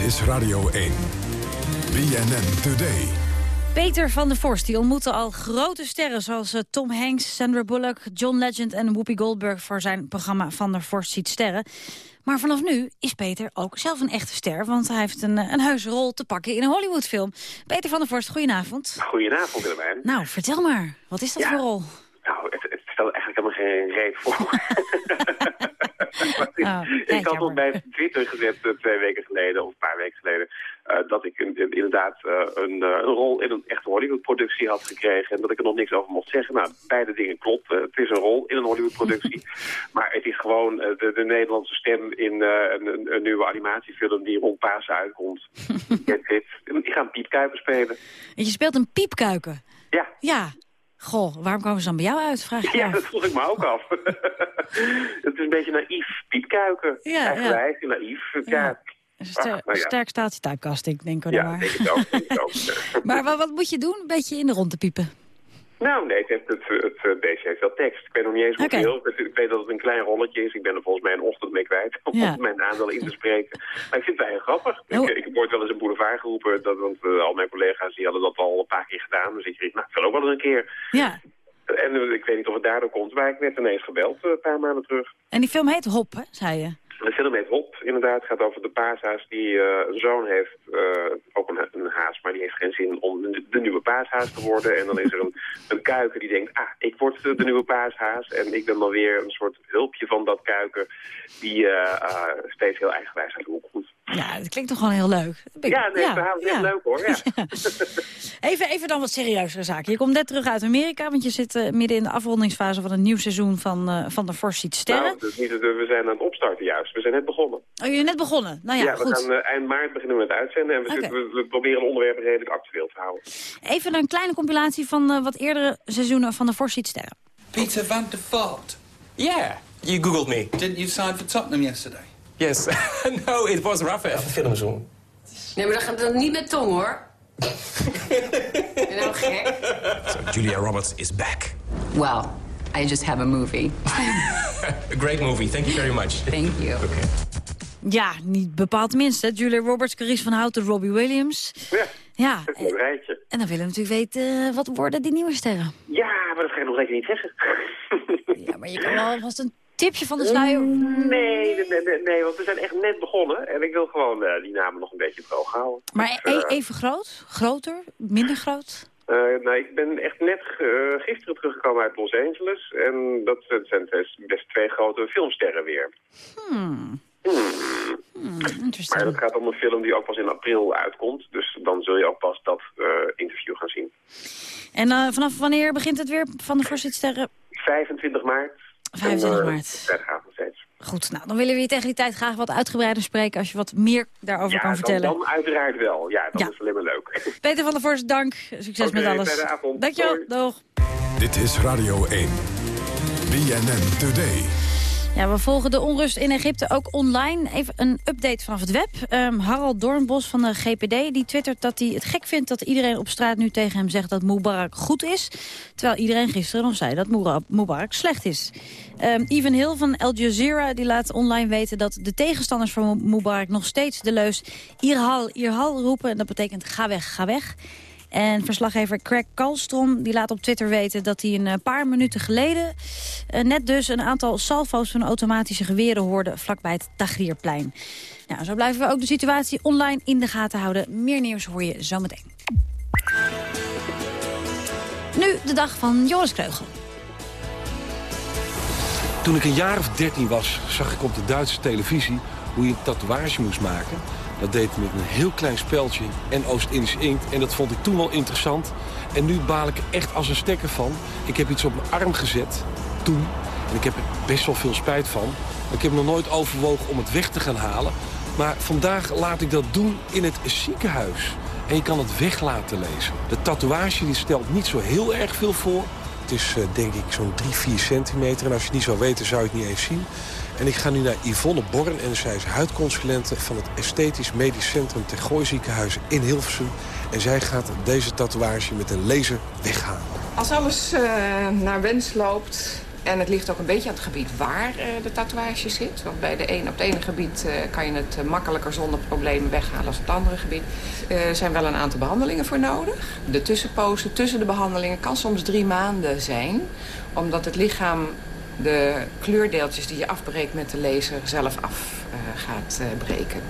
Dit is Radio 1. BNN Today. Peter van der Vorst die ontmoette al grote sterren... zoals eh, Tom Hanks, Sandra Bullock, John Legend en Whoopi Goldberg... voor zijn programma Van der Vorst ziet sterren. Maar vanaf nu is Peter ook zelf een echte ster... want hij heeft een, eh, een heuse rol te pakken in een Hollywoodfilm. Peter van der Vorst, goedenavond. Goedenavond, Willemijn. Nou, vertel maar. Wat is dat voor rol? Nou, het, het stelt eigenlijk helemaal geen reet voor. Oh, ik had op mijn Twitter gezet eh, twee weken geleden, of een paar weken geleden, eh, dat ik in- in- inderdaad eh, een, een rol in een echte Hollywood-productie had gekregen en dat ik er nog niks over mocht zeggen. Nou, beide dingen klopt. Het is een rol in een Hollywood-productie, maar het is gewoon de, de Nederlandse stem in een, een, een nieuwe animatiefilm die rond Pasen uitkomt. Die gaan Piet Kuiper spelen. En je speelt een piepkuiken. Ja. Ja. Goh, waarom komen ze dan bij jou uit, vraag Ja, af. dat vroeg ik me ook af. het is een beetje naïef. Piepkuiken. Ja, Eigenwijs en naïef. Ja. Ster, nou ja. Sterk staat je typecasting, denk ik Ja, maar. denk ik ook. Denk ik ook. Maar wat, wat moet je doen? Een beetje in de rond te piepen. Nou, nee, het, heeft- het, het, het beestje heeft wel tekst. Ik weet nog niet eens hoeveel. Ik, ik weet dat het een klein rolletje is. Ik ben er volgens mij een ochtend mee kwijt om Ja. mijn aandeel in te spreken. Maar ik vind het heel grappig. Oh. Ik, ik ooit wel eens een boulevard geroepen. Dat, want eh, al mijn collega's die hadden dat al een paar keer gedaan. Dus ik riep, nou, ik wil ook wel eens een keer. Ja. En eh, ik weet niet of het daardoor komt. Maar ik werd ineens gebeld eh, een paar maanden terug. En die film heet Hop, hè, zei je? De film heet Hop, inderdaad. Gaat over de paashaas die eh, een zoon heeft, eh, ook een, een haas, maar die heeft geen zin om de, nieuwe paashaas te worden. En dan is er een, een kuiken die denkt, ah, ik word de, nieuwe paashaas. En ik ben dan weer een soort hulpje van dat kuiken die eh, steeds heel eigenwijs uit de. Ja, dat klinkt toch gewoon heel leuk. Ik- Ja, nee, het verhaal is echt leuk hoor. Ja. Even, even dan wat serieuzere zaken. Je komt net terug uit Amerika, want je zit eh, midden in de afrondingsfase van een nieuw seizoen van, eh, van de Force Sterren. Nou, dus niet, we zijn aan het opstarten juist. We zijn net begonnen. Oh, je bent net begonnen? Nou ja, we goed. gaan eh, eind maart beginnen we met uitzenden. En we, zitten- we, we proberen de onderwerpen redelijk actueel te houden. Even een kleine compilatie van eh, wat eerdere seizoenen van de Force Sterren. Peter van der Voort. Yeah, you googled me. Didn't you sign for Tottenham yesterday? Yes. no, it was rough. Filmzoen. Nee, maar dat gaat dan niet met tong, hoor. ben je nou gek? So Julia Roberts is back. Well, I just have a movie. A great movie. Thank you very much. Thank you. Okay. Ja, niet bepaald minst. Julia Roberts, Carice van Houten, Robbie Williams. Ja, Ja, een rijtje. en dan willen we natuurlijk weten, eh, wat worden die nieuwe sterren? Ja, maar dat ga ik nog zeker niet zeggen. Ja, maar je kan wel vast een tipje van de sluier... Nee, nee, nee, nee, want we zijn echt net begonnen. En ik wil gewoon eh, die namen nog een beetje droog houden. Maar Dus, e- eh, even groot? Groter? Minder groot? eh, nou, ik ben echt net gisteren teruggekomen uit Los Angeles. En dat zijn- best, twee grote filmsterren weer. Hmm. Hmm. Maar dat gaat om een film die ook pas in april uitkomt. Dus dan zul je ook pas dat interview gaan zien. En vanaf wanneer begint het weer van de voorzitsterren? 25 maart. 25 En, eh, maart. Daar gaat het nog steeds. Goed, nou, dan willen we je tegen die tijd graag wat uitgebreider spreken... als je wat meer daarover ja, kan dan, vertellen. dan uiteraard wel. Ja, dat Ja. is alleen maar leuk. Peter van der Voorst, dank. Succes met alles. avond. Dankjewel, Doei. doeg. Dit is Radio 1. BNN Today. Ja, we volgen de onrust in Egypte ook online. Even een update vanaf het web. Ehm, Harald Doornbos van de GPD die twittert dat hij het gek vindt... dat iedereen op straat nu tegen hem zegt dat Mubarak goed is. Terwijl iedereen gisteren nog zei dat Mubarak slecht is. Ehm Even Hill van Al Jazeera die laat online weten dat de tegenstanders van Mubarak... nog steeds de leus Irhal, Irhal roepen. En dat betekent ga weg, ga weg. En verslaggever Craig Kalstrom die laat op Twitter weten... dat hij een eh, paar minuten geleden eh, net dus een aantal salvo's van automatische geweren hoorde... vlakbij het Tagrierplein. Nou, zo blijven we ook de situatie online in de gaten houden. Meer nieuws hoor je zometeen. Nu de dag van Joris Kreugel. Toen ik een jaar of dertien was, zag ik op de Duitse televisie hoe je een tatoeage moest maken. Dat deed met een heel klein speldje en Oost-Indisch inkt. En dat vond ik toen al interessant. En nu baal ik er echt als een stekker van. Ik heb iets op mijn arm gezet, toen. En ik heb er best wel veel spijt van. Ik heb nog nooit overwogen om het weg te gaan halen. Maar vandaag laat ik dat doen in het ziekenhuis. En je kan het weg laten lezen. De tatoeage die stelt niet zo heel erg veel voor. Het is uh, denk ik zo'n 3, 4 centimeter. En als je het niet zou weten, zou je het niet eens zien. En ik ga nu naar Yvonne Born. En zij is huidconsulente van het Esthetisch Medisch Centrum Ter Gooi Ziekenhuis in Hilversum. En zij gaat deze tatoeage met een laser weghalen. Als alles uh, naar wens loopt, en het ligt ook een beetje aan het gebied waar uh, de tatoeage zit. Want bij de een, op het ene gebied uh, kan je het uh, makkelijker zonder problemen weghalen als op het andere gebied. Er zijn wel een aantal behandelingen voor nodig. De tussenpozen tussen de behandelingen kan soms drie maanden zijn. Omdat het lichaam de kleurdeeltjes die je afbreekt met de laser zelf af gaat breken.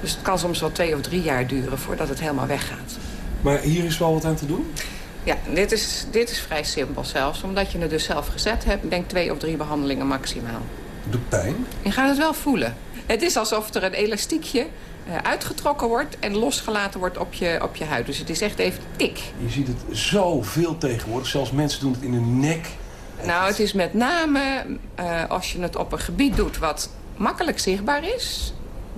Dus het kan soms wel twee of drie jaar duren voordat het helemaal weggaat. Maar hier is wel wat aan te doen? Ja, dit is, dit is vrij simpel zelfs. Omdat je het dus zelf gezet hebt. Ik denk twee of drie behandelingen maximaal. Doet pijn? Je gaat het wel voelen. Het is alsof er een elastiekje uh, uitgetrokken wordt en losgelaten wordt op je, op je huid. Dus het is echt even tik. Je ziet het zoveel tegenwoordig. Zelfs mensen doen het in hun nek. Nou, het is met name uh, als je het op een gebied doet wat makkelijk zichtbaar is...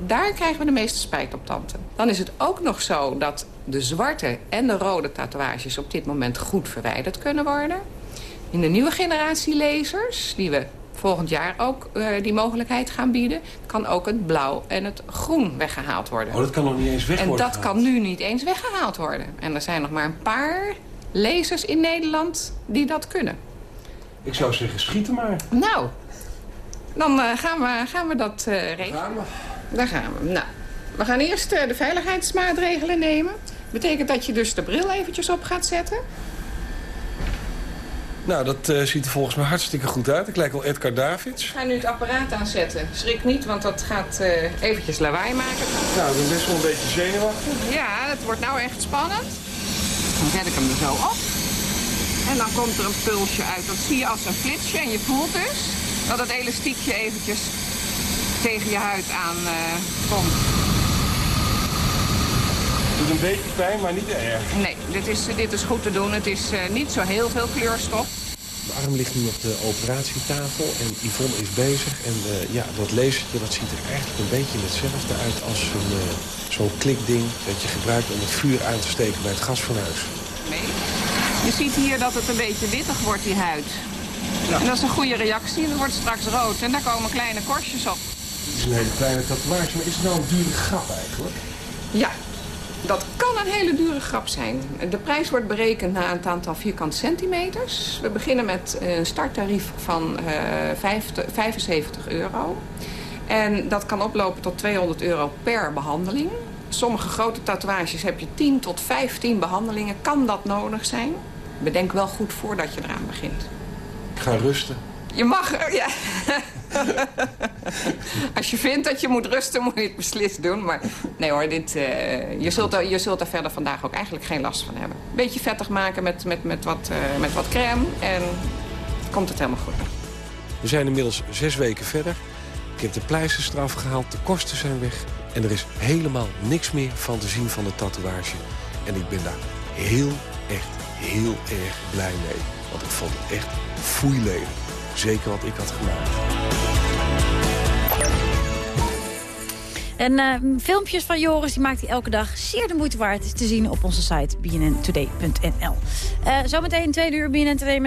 Daar krijgen we de meeste spijt op tanden. Dan is het ook nog zo dat de zwarte en de rode tatoeages op dit moment goed verwijderd kunnen worden. In de nieuwe generatie lasers, die we volgend jaar ook uh, die mogelijkheid gaan bieden... kan ook het blauw en het groen weggehaald worden. Oh, dat kan nog niet eens weg en worden En dat kan nu niet eens weggehaald worden. En er zijn nog maar een paar lasers in Nederland die dat kunnen. Ik zou zeggen, schieten maar. Nou, dan uh, gaan, we, gaan we dat uh, regelen. Gaan we. Daar gaan we. Nou, we gaan eerst de veiligheidsmaatregelen nemen. Betekent dat je dus de bril eventjes op gaat zetten. Nou, dat uh, ziet er volgens mij hartstikke goed uit. Ik lijk wel Edgar Davids. Ik ga nu het apparaat aanzetten. Schrik niet, want dat gaat uh, eventjes lawaai maken. Nou, ik ben best wel een beetje zenuwachtig. Ja, het wordt nou echt spannend. Dan zet ik hem er zo op. En dan komt er een pulsje uit. Dat zie je als een flitsje. En je voelt dus dat het elastiekje eventjes tegen je huid aan uh, komt. Het doet een beetje pijn, maar niet erg. Nee, dit is, dit is goed te doen. Het is uh, niet zo heel veel kleurstof. Mijn arm ligt nu op de operatietafel en Yvonne is bezig. En uh, ja, dat lasertje dat ziet er eigenlijk een beetje hetzelfde uit als zo'n klikding... dat je gebruikt om het vuur aan te steken bij het gasfornuis. Nee. Je ziet hier dat het een beetje wittig wordt, die huid. Ja. En dat is een goede reactie. Het wordt straks rood en daar komen kleine korstjes op. Het is een hele kleine tatoeage, maar is het nou een dure grap eigenlijk? Ja, dat kan een hele dure grap zijn. De prijs wordt berekend na het aantal vierkante centimeters. We beginnen met een starttarief van uh, 75 euro. En dat kan oplopen tot 200 euro per behandeling. Sommige grote tatoeages heb je 10 tot 15 behandelingen. Kan dat nodig zijn? Bedenk wel goed voordat je eraan begint. Ik ga rusten. Je mag, ja. Als je vindt dat je moet rusten, moet je het beslist doen. Maar nee hoor, dit, uh, je, zult je zult er verder vandaag ook eigenlijk geen last van hebben. Beetje vettig maken met, met, met, wat, uh, met wat crème en komt het helemaal goed. We zijn inmiddels zes weken verder. Ik heb de pleisters eraf gehaald, de kosten zijn weg. En er is helemaal niks meer van te zien van de tatoeage. En ik ben daar heel, echt heel erg blij mee. Want ik vond het echt foeilelijk. Zeker wat ik had gemaakt. En uh, filmpjes van Joris die maakt hij elke dag zeer de moeite waard te zien op onze site bnntoday.nl. Uh, zometeen tweede uur BNN Today